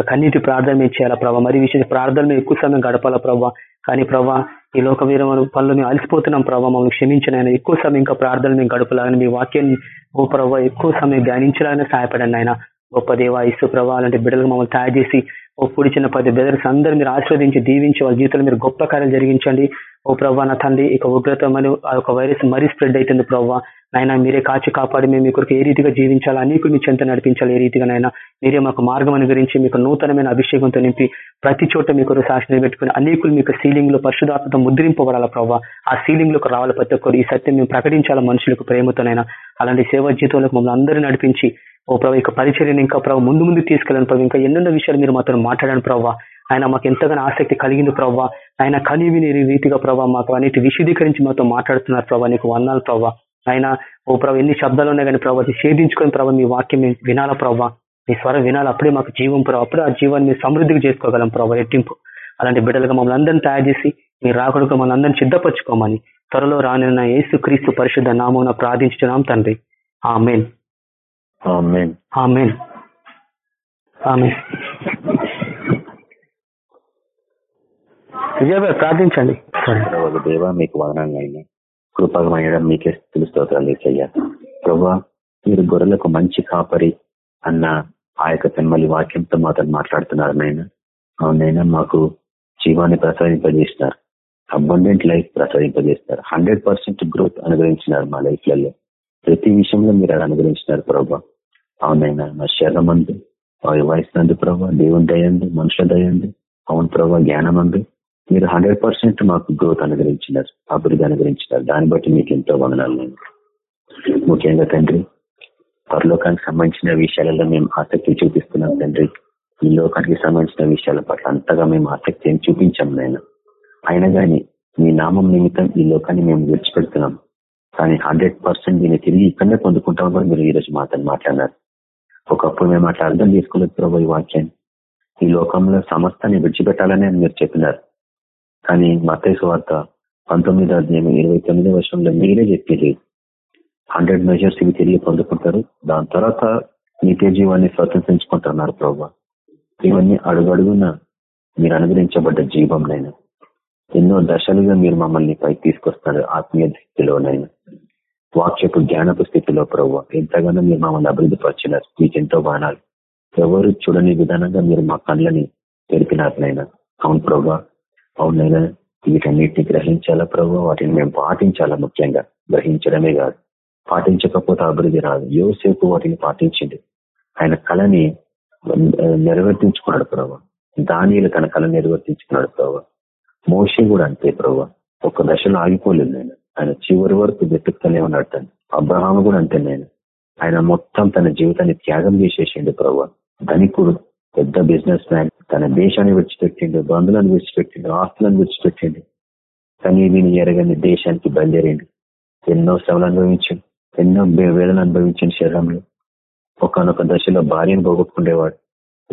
కన్నీటి ప్రార్థన మేము చేయాలా ప్రభావ మరి విశేష ప్రార్థన ఎక్కువ సమయం గడపాలా ప్రభావ కానీ ప్రభావ ఈ లోక వీర పనులు మేము అలసిపోతున్నాం ప్రభావ మమ్మల్ని క్షమించిన ఆయన. ఎక్కువ సమయం ఇంకా ప్రార్థనలు మేము గడపలాగని మీ వాక్యాన్ని ఓ ప్రభావ ఎక్కువ సమయం ధ్యానించాలని సహాయపడండి ఆయన. గొప్ప దేవ ఇసు ప్రభా అలాంటి బిడ్డలు మమ్మల్ని తయారు చేసి ఓ చిన్న పది బ్రదర్స్ అందరూ మీరు ఆస్వాదించి దీవించి వాళ్ళ జీవితంలో మీరు గొప్ప కార్యాలు జరిగించండి. ఓ ప్రభావ నా తండ్రి ఇక ఉగ్రత మరియు ఆ యొక్క వైరస్ మరీ స్ప్రెడ్ అవుతుంది ప్రభావ నాయన మీరే కాచి కాపాడి మేము మీకు ఏ రీతిగా జీవించాలి అనేకులు మీ చెంత నడిపించాలి ఏ రీతిగా నైనా మీరే మాకు మార్గం అనుగరించి మీకు నూతనమైన అభిషేకంతో నింపి ప్రతి చోట మీకు సాక్షిని పెట్టుకుని అనేకులు మీకు సీలింగ్లో పరిశుధాత్మతో ముద్రింపబడాల ప్రభావ ఆ సీలింగ్లోకి రావాలి ప్రతి ఒక్కరు. ఈ సత్యం మేము ప్రకటించాలి మనుషులకు ప్రేమతోనైనా అలాంటి సేవా జీవితంలోకి మమ్మల్ని అందరూ నడిపించి ఓ ప్రభావ ఇక పరిచర్యను ఇంకా ప్రభావ ముందు ముందు తీసుకెళ్ళని ప్రభావ ఇంకా ఎన్నెన్నో విషయాలు మీరు మాత్రం మాట్లాడని ప్రభావ ఆయన మాకు ఎంతగానో ఆసక్తి కలిగింది ప్రభావ ఆయన కనివిని రీతిగా ప్రభావ మాకు అన్నిటి విశదీకరించి మాతో మాట్లాడుతున్నారు ప్రభావ నీకు వందాలు ప్రభావ ఆయన ఓ ప్రభావ ఎన్ని శబ్దాలు ఉన్నాయి కానీ ప్రభావ ఛేదించుకొని ప్రభావ మీ వాక్యం వినాల ప్రభావ మీ స్వరం వినాలి? అప్పుడే మాకు జీవం ప్రభావ అప్పుడే ఆ జీవాన్ని సమృద్ధిగా చేసుకోగలం ప్రభావ ఎట్టింపు అలాంటి బిడ్డలుగా మమ్మల్ని అందరినీ తయారు చేసి మీరు రాకడుగా మమ్మల్ని అందరినీ సిద్ధపరచుకోమని త్వరలో రానున్న యేసు క్రీస్తు పరిశుద్ధ నామం ప్రార్థించున్నాం తండ్రి. ఆ మెయిన్ ప్రార్థించండి. దేవ మీకు వదనాలైనా కృపగమైన మీకే స్తోత్రాలు చెయ్య. ప్రభా మీరు గొర్రెలకు మంచి కాపరి అన్న ఆ యొక్క తెమ్మలి వాక్యంతో మాతో మాట్లాడుతున్నారు నాయన. అవునైనా మాకు జీవాన్ని ప్రసాదింపజేసినారు. అబండెంట్ లైఫ్ ప్రసాదింపజేస్తారు హండ్రెడ్ పర్సెంట్ గ్రోత్ అనుగ్రహించినారు మా లైఫ్లలో ప్రతి విషయంలో మీరు అది అనుగ్రహించినారు ప్రభా. అవునైనా మా శరణమందు వయసు నందు ప్రభా దేవుని దయందు మనుషుల దయందు అవును ప్రభా జ్ఞానమందు. మీరు హండ్రెడ్ పర్సెంట్ మాకు గ్రోత్ అనుగ్రహించినారు అభివృద్ధి అనుగ్రహించినారు. దాన్ని బట్టి మీకు ఎంతో వందనాలు ముఖ్యంగా తండ్రి పరలోకానికి సంబంధించిన విషయాలలో మేము ఆసక్తి చూపిస్తున్నాం తండ్రి. ఈ లోకానికి సంబంధించిన విషయాల పట్ల అంతగా మేము ఆసక్తి ఏం చూపించాం నేను. అయినా కానీ మీ నామం నిమిత్తం ఈ లోకాన్ని మేము విడిచిపెడుతున్నాం. కానీ హండ్రెడ్ పర్సెంట్ దీన్ని తిరిగి ఇక్కడనే పొందుకుంటామని మీరు ఈరోజు మాతో మాట్లాడారు ఒకప్పుడు మేము అట్లా అర్థం చేసుకోలేదు ప్రభు ఈ వాక్యాన్ని. ఈ లోకంలో సమస్తాన్ని విడిచిపెట్టాలని మీరు చెప్పినారు. కానీ మతేసు వార్త పంతొమ్మిది అధ్యాయం ఇరవై తొమ్మిది వర్షంలో మీరే చెప్పేది హండ్రెడ్ మెజర్స్ ఇవి తిరిగి పొందుకుంటారు. దాని తర్వాత నిత్య జీవాన్ని స్వతంత్రించుకుంటున్నారు ప్రభు. ఇవన్నీ అడుగడుగున మీరు అనుగ్రహించబడ్డ జీవం నేను. ఎన్నో దశలుగా మీరు మమ్మల్ని పైకి తీసుకొస్తున్నారు ఆత్మీయ దృష్టిలోనైనా. వాక్యపు జ్ఞానపు స్థితిలో ప్రభు ఎంతగానో మీరు మమ్మల్ని అభివృద్ధి పరిచినారు. మీకు ఎంతో బాణాలు. ఎవరు చూడని విధానంగా మీరు మా కళ్ళని తెరిపినారునైనా అవును ప్రభు అవునైనా వీటన్నిటిని గ్రహించాలా ప్రభు వాటిని మేము పాటించాలా ముఖ్యంగా? గ్రహించడమే కాదు. పాటించకపోతే అభివృద్ధి రాదు. యోసేపు వాటిని పాటించింది ఆయన కళని నెరవేర్తించుకున్నాడు ప్రభు దానిలు తన కళ నిర్వర్తించుకున్నాడు ప్రభు మోషి కూడా అంతే ప్రభు ఒక దశలో ఆగిపోలేదు నేను ఆయన చివరి వరకు వెతుకుతూనే ఉన్నాడు తను అబ్రహాము కూడా అంతే నేను. ఆయన మొత్తం తన జీవితాన్ని త్యాగం చేసేసిండు ప్రభు. ధనికుడు పెద్ద బిజినెస్ మ్యాన్ తన దేశాన్ని విడిచిపెట్టిండు బంధువులను విడిచిపెట్టిండు ఆస్తులను విడిచిపెట్టిండు. కానీ వీని ఎరగని దేశానికి బయలుదేరిండు. ఎన్నో శ్రమలు అనుభవించిండు ఎన్నో వేదన అనుభవించిన శరీరంలో. ఒకనొక దశలో భార్యను పోగొట్టుకునేవాడు.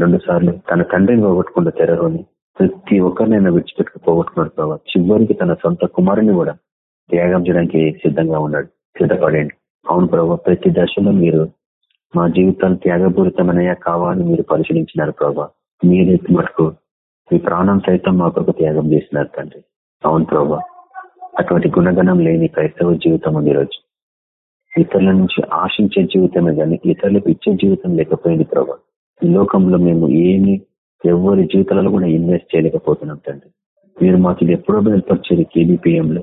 రెండు సార్లు తన తండ్రిని పోగొట్టుకుంటే తెరలోని. ప్రతి ఒక్కరినైనా విడిచిపెట్టుకు పోగొట్టుకున్నాడు ప్రభావ చివరికి తన సొంత కుమారుని కూడా త్యాగం చేయడానికి సిద్ధంగా ఉన్నాడు సిద్ధపడండి. అవును ప్రభావ ప్రతి దశలో మీరు మా జీవితాలు త్యాగపూరితమనయ్యా కావాలని మీరు పరిశీలించినారు ప్రభా. మీరు మటుకు మీ ప్రాణం సైతం మా కొరకు త్యాగం చేసినారు తండ్రి. అవును ప్రభా. అటువంటి గుణగణం లేని క్రైస్తవ జీవితం ఉంది ఈరోజు. ఇతరుల నుంచి ఆశించే జీవితమే కానీ ఇతరులకు ఇచ్చే జీవితం లేకపోయింది ప్రభా. ఈ లోకంలో మేము ఏమి ఎవరి జీవితాలలో కూడా ఇన్వెస్ట్ చేయలేకపోతున్నాం తండ్రి. మీరు మాకు ఇది ఎప్పుడో బయలుపరిచేది కేబిపిఎంలో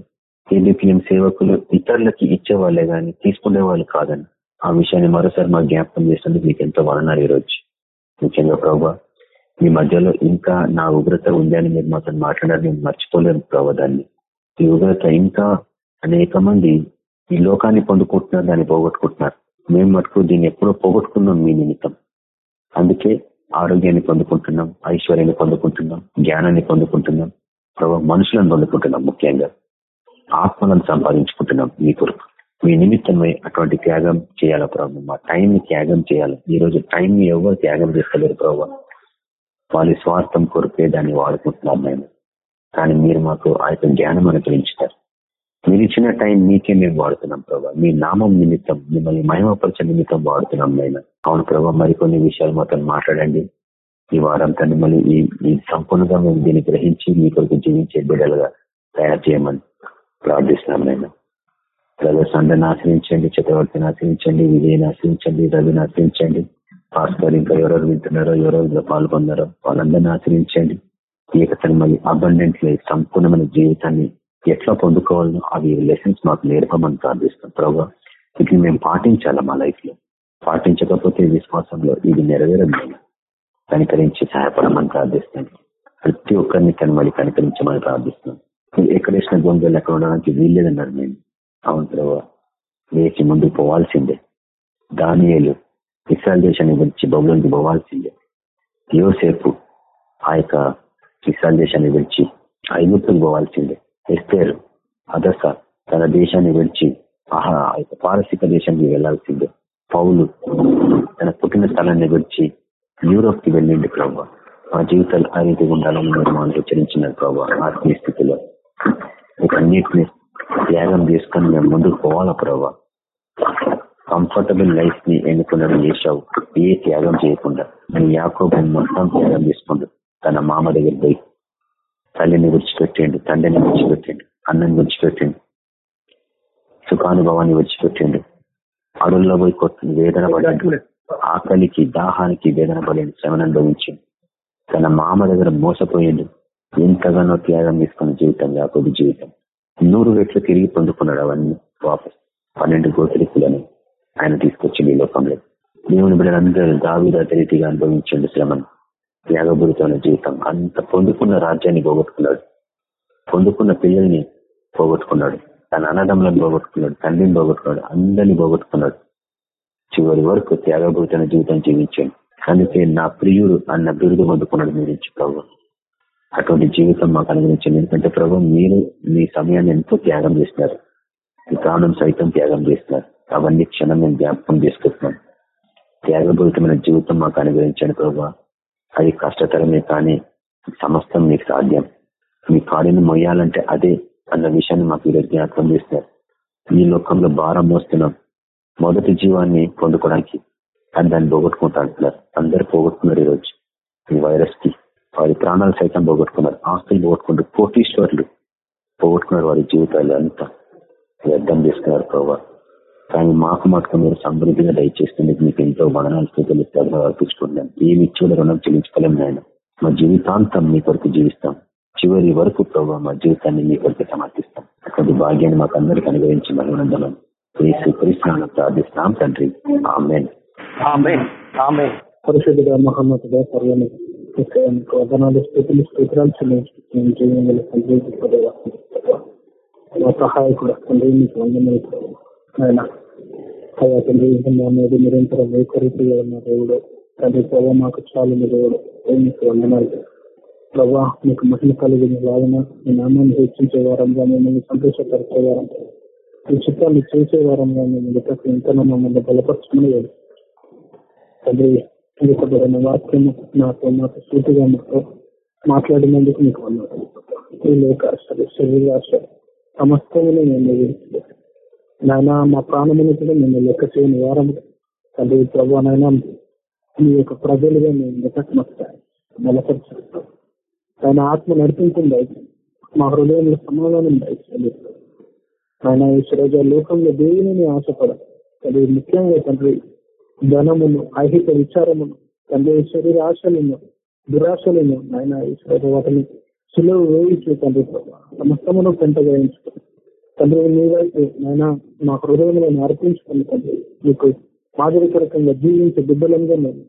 కేబిపిఎం సేవకులు ఇతరులకి ఇచ్చేవాళ్ళే కానీ తీసుకునే వాళ్ళు కాదని ఆ విషయాన్ని మరోసారి మా జ్ఞాపకం చేసినందుకు మీకు ఎంతో వనన్నారు ఈరోజు. ముఖ్యంగా ప్రభా మీ మధ్యలో ఇంకా నా ఉగ్రత ఉంది అని మీరు మాతో మాట్లాడారు నేను మర్చిపోలేను ప్రభా దాన్ని. ఈ ఉగ్రత ఇంకా అనేక మంది ఈ లోకాన్ని పొందుకుంటున్నారు దాన్ని పోగొట్టుకుంటున్నారు. మేము మటుకు దీన్ని ఎప్పుడో పోగొట్టుకున్నాం మీ నిమిత్తం. అందుకే ఆరోగ్యాన్ని పొందుకుంటున్నాం ఐశ్వర్యాన్ని పొందుకుంటున్నాం జ్ఞానాన్ని పొందుకుంటున్నాం ప్రభావ మనుషులను పొందుకుంటున్నాం ముఖ్యంగా. ఆత్మలను సంపాదించుకుంటున్నాం మీ కొరకు. మీ నిమిత్తమై అటువంటి త్యాగం చేయాల ప్రభావం మా టైంని త్యాగం చేయాలి? ఈ రోజు టైంని ఎవరు త్యాగం చేస్తలేరు ప్రభావం వాళ్ళ స్వార్థం కొరకే దాన్ని వాడుకుంటున్నాం మేము. కానీ మీరు మాకు ఆ యొక్క జ్ఞానం అనుగ్రహించుతారు. మీరు ఇచ్చిన టైం మీకే మేము వాడుతున్నాం ప్రభా. మీ నామం నిమిత్తం మిమ్మల్ని మహిమపరచ నిమిత్తం వాడుతున్నాం నేను అవును ప్రభావ మరికొన్ని విషయాలు మాతో మాట్లాడండి. ఈ వారం మిమ్మల్ని మళ్ళీ ఈ సంపూర్ణంగా మేము దీన్ని గ్రహించి మీ కొరకు జీవించే బిడ్డలుగా తయారు చేయమని ప్రార్థిస్తున్నాం నేను. బ్రదర్స్ అందరిని ఆశ్రయించండి చక్రవర్తిని ఆశ్రయించండి విజయని ఆశ్రయించండి రవిని ఆశ్రయించండి భాస్కర్ ఇంకా ఎవరెవరు వింటున్నారో ఎవరెవరు పాల్గొన్నారో వాళ్ళందరినీ ఆశ్రయించండి. ఏకతను మళ్ళీ అబండెంట్లీ సంపూర్ణమైన జీవితాన్ని ఎట్లా పొందుకోవాలనో అవి లెసన్స్ మాకు నేర్పమని ప్రార్థిస్తాం ప్రభావ వీటిని మేము పాటించాలా మా లైఫ్లో? పాటించకపోతే విశ్వాసంలో ఇది నెరవేరదు కనికరించి సహాయపడమని ప్రార్థిస్తాం ప్రతి ఒక్కరిని తను మళ్ళీ కనికరించమని ప్రార్థిస్తున్నాం. ఎక్కడ వేసిన గొంగళ్ళు ఎక్కడ ఉండడానికి వీల్లేదన్నారు మేము. అవును ప్రభావ లేచి ముందు పోవాల్సిందే. దానియలు ఇస్రాయల్ దేశాన్ని విడిచి బొమ్మలోకి పోవాల్సిందే. యోసేపు ఆ యొక్క ఇస్రాయల్ దేశాన్ని విడిచి ఐగుప్తులు పోవాల్సిందే. ఎస్తేరు అదస తన దేశాన్ని విడిచి ఆహా ఆ యొక్క పారసిక దేశానికి వెళ్ళాల్సిందే. పౌలు తన పుట్టిన స్థలాన్ని విడిచి యూరోప్కి వెళ్ళిండు ప్రభావ మా జీవితాలు ఆ రీతి ఉండాలని మీరు మనం ప్రభావ ఆత్మీయ స్థితిలో. వీటన్నిటిని త్యాగం చేసుకొని మేము ముందుకు పోవాలా ప్రభా? కంఫర్టబుల్ లైఫ్ని ఎన్నుకున్నాడు ఏషావు ఏ త్యాగం చేయకుండా అని యాకోబు మొత్తం త్యాగం చేసుకుండు తన మామ దగ్గర పోయి తల్లిని విడిచిపెట్టిండు తండ్రిని విడిచిపెట్టిండు అన్నని విడిచిపెట్టిండు సుఖానుభవాన్ని విడిచిపెట్టిండు అడవుల్లో పోయి కొట్టిన వేదన పడి ఆకలికి దాహానికి వేదన పడింది శ్రమను అనుభవించింది తన మామ దగ్గర మోసపోయిండు ఎంతగానో త్యాగం తీసుకున్న జీవితం యాకోబు జీవితం. నూరు రెట్లు తిరిగి పొందుకున్నాడు అవన్నీ. వాపస్ పన్నెండు గోత్రికులను ఆయన తీసుకొచ్చింది ఈ లోకంలో. దేవుని బిడ్డలందరూ దావిద రీతిగా అనుభవించండి శ్రమను. త్యాగపూరితమైన జీవితం. అంత పొందుకున్న రాజ్యాన్ని పోగొట్టుకున్నాడు. పొందుకున్న పిల్లల్ని పోగొట్టుకున్నాడు. తన అన్నదమ్ములను పోగొట్టుకున్నాడు. తండ్రిని పోగొట్టుకున్నాడు. అందరినీ పోగొట్టుకున్నాడు. చివరి వరకు త్యాగపూరితమైన జీవితం జీవించాడు. అందుకే నా ప్రియుడు అన్న బిరుదు పొందుకున్నాడు మీరు ఇచ్చి అటువంటి జీవితం మాకు అనుగ్రహించండి ఎందుకంటే ప్రభు మీరు మీ సమయాన్ని ఎంతో త్యాగం చేస్తున్నారు. మీ ప్రాణం సైతం త్యాగం చేస్తున్నారు. అవన్నీ క్షణం మేము జ్ఞాపకం చేసుకుంటున్నాం. త్యాగపూరితమైన జీవితం మాకు అనుగ్రహించండి ప్రభు. అది కష్టతరమే కానీ సమస్తం మీకు సాధ్యం. మీ కాడిని మొయ్యాలంటే అదే అన్న విషయాన్ని మాకు ఈరోజు జ్ఞాపకం చేస్తారు ఈ లోకంలో భారం మోస్తున్నాం. మొదటి జీవాన్ని పొందుకోవడానికి అని దాన్ని పోగొట్టుకుంటా అంటున్నారు అందరు పోగొట్టుకున్నారు ఈరోజు. ఈ వైరస్కి వారి ప్రాణాలు సైతం పోగొట్టుకున్నారు. ఆస్తులు పోగొట్టుకుంటూ కోటీశ్వర్లు పోగొట్టుకున్నారు వారి జీవితాలు అంతా. వ్యర్థం చేసుకున్నారు ప్రభావ కానీ మాకు మటుకు మీరు సమృద్ధిగా దయచేస్తుంది మీకు ఎంతో వదనాలు స్థితులు అర్పించుకుంటున్నాం ఏమి ఇచ్చిన రుణం చెల్లించుకోలేము నేను మా జీవితాంతం మీ కొరకు జీవిస్తాం. చివరి వరకు ప్రభావ మా జీవితాన్ని మీ కొరకు సమర్పిస్తాం. అటువంటి భాగ్యాన్ని మాకు అందరికి అనుగ్రహించి మహిళనందనం క్రీస్తు క్రీస్తునాను ప్రార్థిస్తాం తండ్రి. ఆమె పరిశుద్ధ మహమ్మద్ వదనాలు స్థితులు స్తోత్రాలు చెల్లించుకుంటున్నాం మా సహాయకుడు తండ్రి మీకు ఆయన అయ్యా తండ్రి నిరంతరం వైఖరిగా ఉన్న దేవుడు తండ్రి ప్రభావ మాకు చాలు దేవుడు మీకు వందనాలు ప్రభా మీకు మహిళ కలిగిన లాగన మీ నామాన్ని హెచ్చించే వారంగా మిమ్మల్ని సంతోషపరిచే వారం ఈ చిత్రాన్ని చేసే వారంగా మిమ్మల్ని ఇంకా మమ్మల్ని బలపరచమని తండ్రి ఇంకొకరైన వాక్యము నాతో మాకు సూటిగా మాతో మాట్లాడినందుకు మీకు అన్నారు ఈ లేక శరీరాశ సమస్తమును మేము విడిచిపెట్టాం నాయన మా ప్రాణములు కూడా మేము లెక్క చేయని వారము తండ్రి ప్రభు నాయన మీ యొక్క ప్రజలుగా మేము నికట్మస్తాయి బలపరుచుకుంటాం ఆయన ఆత్మ నడిపించింది మా హృదయంలో సమాధానం దయచేయండి ఆయన ఈ రోజు లోకంలో దేవుని ఆశపడదు తండ్రి ముఖ్యంగా తండ్రి ధనమును ఐహిక విచారమును తండ్రి శరీర ఆశలను దురాశలను ఆయన ఈశ్వర వాటిని సులువు వేయించు తండ్రి సమస్తమును పెంట వేయించుకుని తండ్రి మీ వైపు ఆయన మా హృదయంలో అర్పించుకుని తండ్రి మీకు మాదిరికరకంగా జీవించే బిడ్డలంగా మేము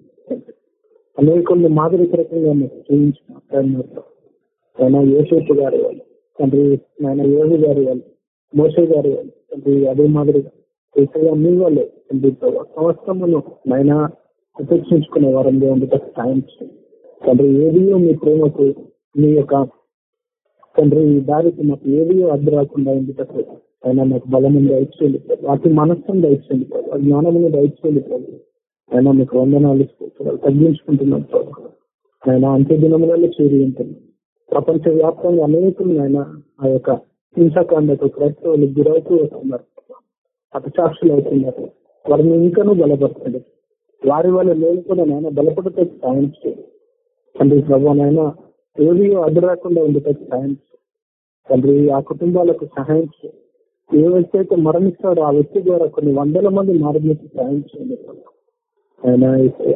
అనేకుల్ని మాదిరికరకంగా మేము జీవించిన ఆయన యోసేపు గారి వాళ్ళు తండ్రి ఆయన యోగి గారి వాళ్ళు మోసే గారి వాళ్ళు తండ్రి అదే మాదిరిగా ఏసయ్యా మీ వాళ్ళే తండ్రి సమస్తమును ఆయన ఉపేక్షించుకునే వారంలో ఉండటం సాయం తండ్రి ఏదియో మీ ప్రేమకు మీ యొక్క తండ్రి ఈ దారికి మాకు ఏదియో అడ్డు రాకుండా ఉండటం ఆయన మాకు బలమును దయచేయండి వాటి మనస్సును దయచేయండి జ్ఞానమును దయచేయండి ఆయన మీకు వందనాలు తగ్గించుకుంటున్నాం ఆయన అంత్య దినములలో చేరి ఉంటున్నాం. ప్రపంచ వ్యాప్తంగా అనేకులు ఆయన ఆ యొక్క హింసాకాండకు క్రైస్తవులు గురవుతూ వస్తున్నారు. హతసాక్షులు అవుతున్నారు. వారిని ఇంకనూ బలపరచండి. వారి వల్ల నేను కూడా నాయన బలపడితే సాయం చేయండి తండ్రి ప్రభా నాయన ఏది అడ్డు రాకుండా ఉండేటట్టు సాయం తండ్రి ఆ కుటుంబాలకు సహాయం చేయండి ఏ వ్యక్తి అయితే మరణిస్తాడో ఆ వ్యక్తి ద్వారా కొన్ని వందల మంది మారణించి సాయం చేయండి ఆయన అయితే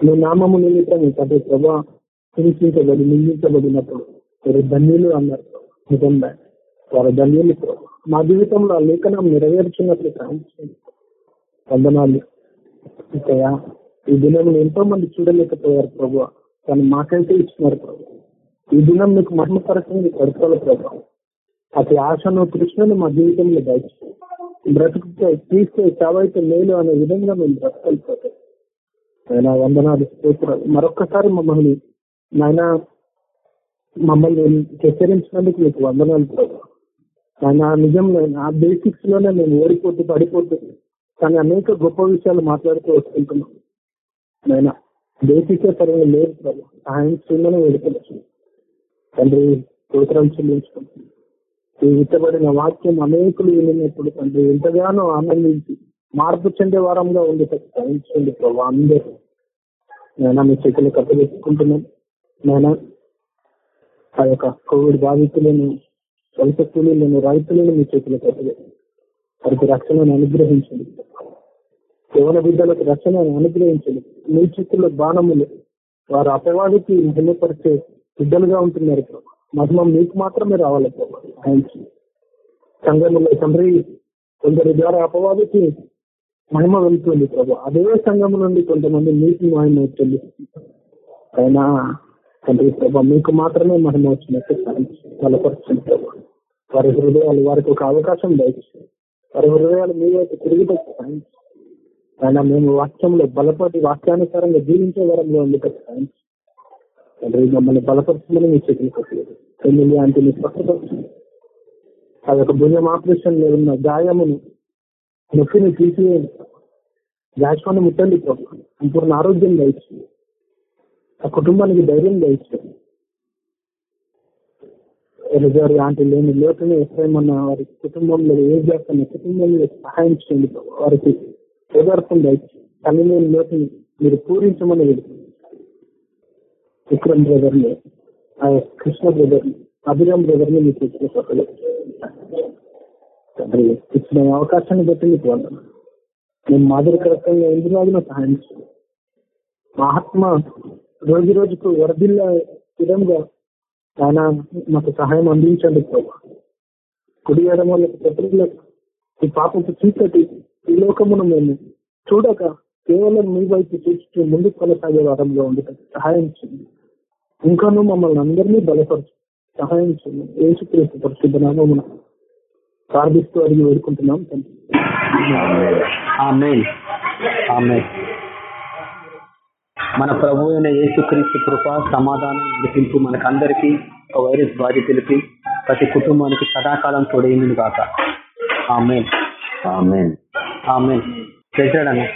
మీ నామము నిమిత్తం తండ్రి ప్రభా హింసించబడి నిందించబడినప్పుడు మీరు ధన్యులు అన్నారు. నిజంగా వారు మా జీవితంలో లేఖనం నెరవేర్చినట్లు వందనాలు. ఇంకయా ఈ దినం ఎంతో మంది చూడలేకపోయారు ప్రభు. కానీ మాకైతే ఇచ్చినారు ప్రభు. ఈ దినం మీకు మహిమపరచండి కడుకోవాలి ప్రభు. అతి ఆశను కృష్ణను మా జీవితంలో దాచి బ్రతుకుతే తీస్తే చావైతే మేలు అనే విధంగా మేము బ్రతకలిపోతాం. ఆయన వందనాలు. స్తోత్రాలు. మరొక్కసారి మమ్మల్ని నాయన మమ్మల్ని హెచ్చరించినందుకు మీకు వందనాలు ఆయన నిజంలో ఆ బేసిక్స్లోనే మేము ఓడిపోతూ పడిపోతుంది కానీ అనేక గొప్ప విషయాలు మాట్లాడుతూ వస్తుంటున్నాం. ఆయన బేసిక్స్ సరిగ్గా లేదు ప్రభు. ఆయన చిన్ననే వెళుతున్నాం తండ్రి స్తోత్రం చెల్లించుకుంటున్నాం. ఈ విత్తబడిన వాక్యం అనేకులు వెళ్ళినప్పుడు తండ్రి ఎంతగానో ఆనందించి మార్పు చెందే వారంగా ఉంది సహించండి ప్రభు అందరూ. నేను మీ చేతులు కట్టబెట్టుకుంటున్నాను నేను ఆ యొక్క కోవిడ్ బాధితులను వలస కూలీలను రైతులను మీ చేతులు కట్టబెట్టు వారికి రక్షణను అనుగ్రహించండి. కేవల బిడ్డలకు రక్షణను అనుగ్రహించండి. మీ చేతుల్లో బాణములు వారు అపవాదికి మహిమపరిచే బిడ్డలుగా ఉంటున్నారు మహిమ మీకు మాత్రమే రావాలి ఆయన సంఘంలో తండ్రి కొందరి ద్వారా అపవాదికి మహిమ వెళ్తుంది ప్రభు. అదే సంఘం నుండి కొంతమంది మీకు మహిమ వచ్చింది. అయినా తండ్రి ప్రభా మీకు మాత్రమే మహిమ వచ్చినట్టు బలపరుస్తుంది ప్రభు. వారి హృదయాలు వారికి ఒక అవకాశం దయచేస్తుంది వారి హృదయాలు మీ వైపు తిరిగి అయినా మేము వాక్యంలో బలపడి వాక్యానుసారంగా జీవించే వరంలో ఉంది తండ్రి మమ్మల్ని బలపరచమని మీ చేతులు కొట్టలేదు పెళ్ళి అంటే మీ స్పష్టత ఆ యొక్క భుజం ఆపరేషన్లో ఉన్న గాయమును నొప్పిని తీసివేయండి. జాషువాన్ని ముట్టండి సంపూర్ణ ఆరోగ్యం దయచేయండి. ఆ కుటుంబానికి ధైర్యం దయచేయండి. రిజర్వ్ లాంటి లేని లోటును ఎక్కడేమన్నా వారి కుటుంబంలో ఏ చేస్తున్న కుటుంబంలో సహాయం చేయండి వారికి ఓదార్పం దయచేయండి తల్లి లేని లోటుని మీరు పూరించమని వెళ్తుంది విక్రమ్ బ్రదర్ని కృష్ణ బ్రదర్ని అభిరామ్ బ్రదర్ని మీకు ఇచ్చిన సభలు. తండ్రి ఇచ్చిన అవకాశాన్ని బట్టి మీకు వందను. మేము మాదిరికరంగా ఎందుకు సహాయం చేయండి రోజు రోజుకు వరదిల్ల విధంగా ఆయన మాకు సహాయం అందించండి కుడి ఎడమ శత్రువులకు ఈ పాపపు చీకటి ఈ లోకమును మేము చూడక కేవలం మీ వైపు చూస్తూ ముందుకు కొనసాగే వారంలో ఉండటం సహాయం చేయండి. ఇంకాను మమ్మల్ని అందరినీ బలపరచు సహాయం చేయండి. ఏసుక్రీస్తు పరిశుద్ధ నామమున ప్రార్థిస్తూ అడిగి వేడుకుంటున్నాం తండ్రి. మన ప్రభు అయిన యేసుక్రీస్తు కృప సమాధానం నడిపింపు మనకందరికీ ఒక వైరస్ బాధితులకి ప్రతి కుటుంబానికి సదాకాలం తోడైంది కాక ఆమెన్. ఆమేన్. ఆమెన్ చేశాడన్న